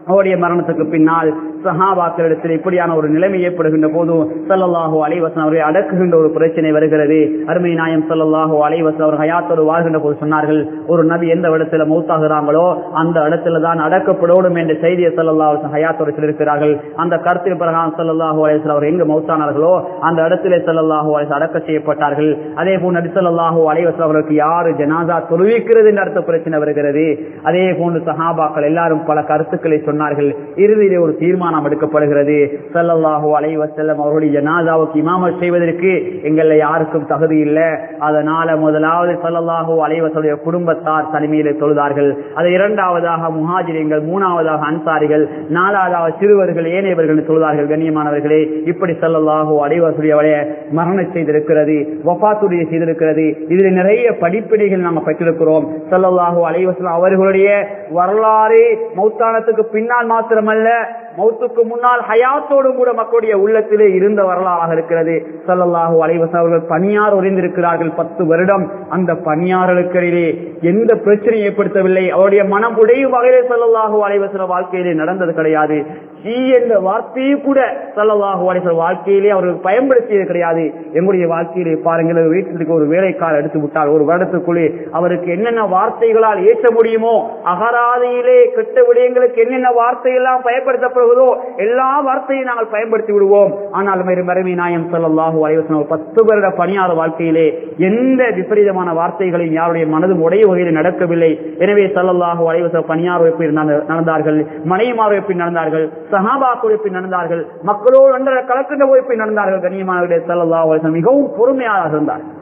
அவருடைய மரணத்துக்கு பின்னால் சஹாபாக்களிடத்தில் இப்படியான ஒரு நிலைமை ஏற்படுகின்ற போது சல்லல்லாஹோ அலைவசன் அவரை அடக்குகின்ற ஒரு பிரச்சனை வருகிறது. அருமை நாயம் சல்லல்லாஹோ அலைவசன் அவர் ஹயாத்தோடு வாழ்கின்ற போது சொன்னார்கள் ஒரு நபி எந்த இடத்துல மௌத்தாகிறாங்களோ அந்த இடத்துல தான் அடக்கப்படோடும் என்ற செய்தியை சல்லல்லா ஹயாத்தோடு சொல்லியிருக்கிறார்கள். அந்த கருத்தில் பிரகாரம் சல்லல்லாஹோ அலைவசன் அவர் எங்கு மௌத்தானார்களோ அந்த இடத்திலே சல்லல்லாஹோ அலைவசன் அடக்க செய்யப்பட்டார்கள். அதே போல் நபி சல்லாஹோ அலைவசன் அவர்களுக்கு யாரு ஜனாதா தொழுவிக்கிறது என்ற அடுத்த பிரச்சனை வருகிறது. அதே போன்று சஹாபாக்கள் எல்லாரும் பல கருத்துக்களை சொன்னார்கள். இறுதியிலே ஒரு தீர்மானம் இமாம் எடுக்கப்படுகிறது. ஸல்லல்லாஹு அலை வஸல்லம் அவருடைய ஜனாதாவுக்கு இமாமத் செய்வதற்கு எங்கள்ல யாருக்கும் தகுதி இல்லை. அதனால முதலாவது ஸல்லல்லாஹு அலைவசலுடைய குடும்பத்தார் தனிமையிலே தொழுதார்கள். அது இரண்டாவதாக முஹாஜிரியங்கள் மூணாவதாக அன்சாரிகள் நாலாவதாக சிறுவர்கள் ஏனையவர்கள் தொழுதார்கள். கண்ணியமானவர்களே இப்படி ஸல்லல்லாஹு அலைஹி வஸல்லுடைய மரணம் செய்திருக்கிறது வஃபாத்துடைய செய்திருக்கிறது. இதில் நிறைய படிப்பினைகள் நாம் பெற்றிருக்கிறோம். ஸல்லல்லாஹு அலைவசலம் அவர்களுடைய வரலாறு மௌத்தானத்துக்கு பின்னால் மாத்திரமல்ல மௌத்துக்கு முன்னால் ஹயாத்தோடு கூட மக்களுடைய உள்ளத்திலே இருந்த வரலாறாக இருக்கிறது. சல்லல்லாஹு அலைவச அவர்கள் பணியார் உறைந்திருக்கிறார்கள் பத்து வருடம். அந்த பணியாளர்களுக்கிடையிலே எந்த பிரச்சனையும் ஏற்படுத்தவில்லை. அவருடைய மனம் உடையும் வகையிலே சல்லல்லாஹு அலைஹி வாழ்க்கையிலே நடந்தது கிடையாது. ஈ என்ற வார்த்தையை கூட ஸல்லல்லாஹு வாழ்க்கையிலே அவர்கள் பயன்படுத்தியது கிடையாது. எங்களுடைய வாழ்க்கையிலே பாருங்கள் வீட்டிற்கு ஒரு வேலைக்காரர் எடுத்து விட்டால் ஒரு வருடத்துக்குள்ளே அவருக்கு என்னென்ன வார்த்தைகளால் ஏற்ற முடியுமோ அகராதியிலே கெட்ட விடயங்களுக்கு என்னென்ன வார்த்தையெல்லாம் பயன்படுத்தப்படுவதோ எல்லா வார்த்தையும் நாங்கள் பயன்படுத்தி விடுவோம். ஆனால் மறுமை நாயம் ஸல்லல்லாஹு அலைஹி பத்து வருட பணியாளர் வாழ்க்கையிலே எந்த விபரீதமான வார்த்தைகளையும் யாருடைய மனதும் உடைய வகையில் நடக்கவில்லை. எனவே ஸல்லல்லாஹு அலைஹி பணியாளர் பணியார் நடந்தார்கள் மனைவிமார் வைப்பில் நடந்தார்கள். சஹாபாக்கள் வைப்பில் நடந்தார்கள். மக்களோடு அன்றரை கலக்கின்ற உழைப்பை நடந்தார்கள். கண்ணியமானவர்களே ஸல்லல்லாஹு மிகவும் பொறுமையாக இருந்தார்கள்.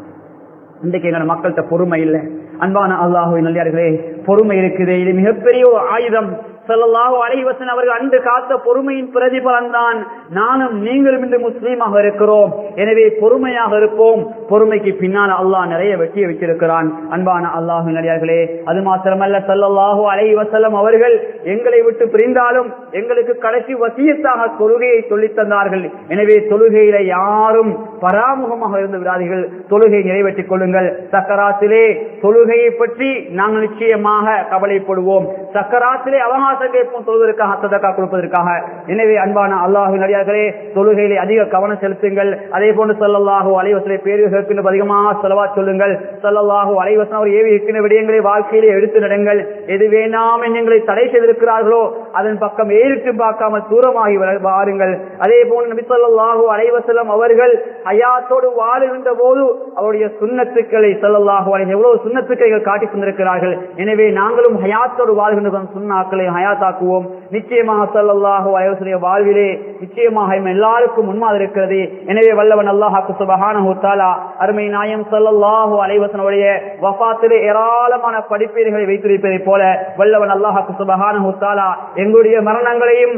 இன்றைக்கு எங்களோட மக்கள்கிட்ட பொறுமை இல்லை. அன்பான அல்லாஹுவின் நல்லியார்களே பொறுமை இருக்குது. இது மிகப்பெரிய ஒரு ஆயுதம். ஸல்லல்லாஹு அலைவசன் அவர்கள் அன்று காத்த பொறுமையின் பிரதிபலன் தான் நானும் நீங்களும் இன்று முஸ்லீமாக இருக்கிறோம். எனவே பொறுமையாக இருப்போம். பொறுமைக்கு பின்னால் அல்லாஹ் நிறைய வெற்றியை வச்சிருக்கிறான் அன்பான அல்லாஹு நடிகார்களே அது மாத்திரமல்ல ஸல்லல்லாஹு அலைவசலம் அவர்கள் எங்களை விட்டு பிரிந்தாலும் எங்களுக்கு கடைசி வசியத்தாக தொழுகையை சொல்லித் தந்தார்கள். எனவே தொழுகையில யாரும் பராமுகமாக இருந்து விடாதீர்கள். தொழுகை நிறைவேற்றிக் கொள்ளுங்கள். சக்கராத்திலே தொழுகையை பற்றி நாங்கள் நிச்சயமாக கவலைப்படுவோம். சக்கராத்திலே அவகாசம் கேட்போம் தொழுவதற்காக சதக்கா கொடுப்பதற்காக. எனவே அன்பான அல்லாஹு நடிகார்களே தொழுகையிலே அதிக கவனம் செலுத்துங்கள். அதே போன்று சொல்லல்லாஹு அலைவசலை பேரு கேட்கின்ற அதிகமாக செலவா சொல்லுங்கள். சொல்லல்லாஹு அலைவசம் அவர் ஏவி இருக்கின்ற விடயங்களை வாழ்க்கையிலே எடுத்து நடங்கள். எது வேணாம் எங்களை தடை செய்திருக்கிறார்களோ அதன் பக்கம் ஏறிட்டு பார்க்காமல் தூரமாகி வாருங்கள். அதே போன்று நபி ஸல்லல்லாஹு அலைவசலம் அவர்கள் ஹயாத்தோடு வாழுகின்ற போது அவருடைய சுண்ணத்துக்களை ஸல்லல்லாஹு அலை எவ்வளவு சுண்ணத்துக்களை காட்டி தந்திருக்கிறார்கள் எனவே நாங்களும் ஹயாத்தோடு வாழ்கின்ற சுண்ணாக்களை ஹயாத்தாக்குவோம் நிச்சயமாக ஸல்லல்லாஹு அயோசனைய வாழ்விலே நிச்சயமாக எல்லாருக்கும் முன்மாதிரி இருக்கிறது. எனவே வல்லவன் அல்லாஹாக்கு சுப்ஹானஹு தஆலா அருமை நாயம் ஸல்லல்லாஹு அலைவசனுடைய வஸல்லம் ஏராளமான படிப்பீடுகளை வைத்திருப்பதை போல வல்லவன் அல்லாஹாக்கு சுப்ஹானஹு தஆலா எங்களுடைய மரணங்களையும்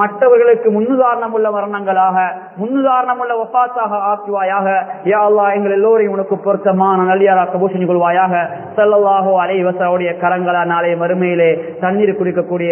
மற்றவர்களுக்கு முன்னுதாரணம் உள்ள மரணங்களாக முன்னுதாரணம் உள்ள வஃபாத்தாக ஆக்குவாயாக. யா அல்லாஹ் எங்கள் எல்லோரையும் உனக்கு பொருத்தமான நல்லியாராக பூஷணி கொள்வாயாக ஸல்லல்லாஹு அலைஹி கரங்களா நாளை மறுமையிலே தண்ணீர் குடிக்கக்கூடிய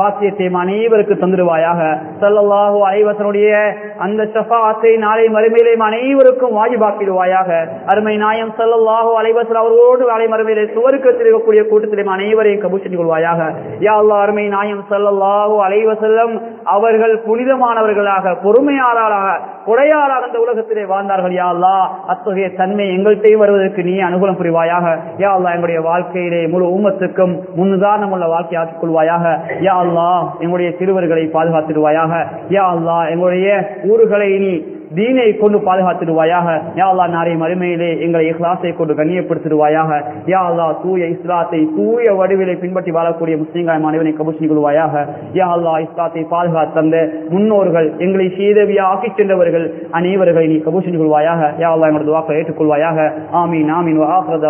பாக்கியத்தை அனைவருக்கு தந்துடுவாயாக. ஸல்லல்லாஹு அலைவசனுடைய அந்த சஃபாத்தை நாளை மறுமையிலே அனைவருக்கும் வாஜிபாக்கிடுவாயாக. அருமை நாயம் ஸல்லல்லாஹு அலைவசன் வஸல்லம் அவரோடு நாளை மறுமையிலே சுவருக்கு இருக்கக்கூடிய கூட்டத்திலே அனைவரையும் கபூஷன் கொள்வாயாக. யா அல்லாஹ் அருமை நாயம் ஸல்லல்லாஹு அலைவசல்லம் அவர்கள் புனிதமானவர்களாக பொறுமையாளராக கொடையாளாக அந்த உலகத்திலே வாழ்ந்தார்கள். யா அல்லாஹ் அத்தகைய தன்மை எங்கள்கிட்டையும் வருவதற்கு நீ அனுகூலம் புரிவாயாக. யா அல்லாஹ் எங்களுடைய வாழ்க்கையிலே முழு ஊமத்துக்கும் முன்னுதாரணம் உள்ள வாழ்க்கையாக்கிக் கொள்வாயாக. யா அல்லா எங்களுடைய சிறுவர்களை பாதுகாத்துடுவாயாக. யா அல்லா எங்களுடைய ஊர்களை நீ தீனை கொண்டு பாதுகாத்துடுவாயாக. யா அல்லா நாளை மறுமையிலே எங்களை இஹ்லாசை கொண்டு கண்ணியப்படுத்திடுவாயாக. யா அல்லா தூய இஸ்லாத்தை தூய வடிவிலை பின்பற்றி வாழக்கூடிய முஸ்லீம்கள் மாணவனை கபூஷி கொள்வாயாக. யா அல்லா இஸ்லாத்தை பாதுகாத்து தந்த முன்னோர்கள் எங்களை சீதவியாக்கி சென்றவர்கள் அனைவர்களை நீ கபூஷி கொள்வாயாக. யா அல்லா எங்களது வாக்களை ஏற்றுக்கொள்வாயாக. ஆமீன் ஆமீன். வ ஆஃபிரு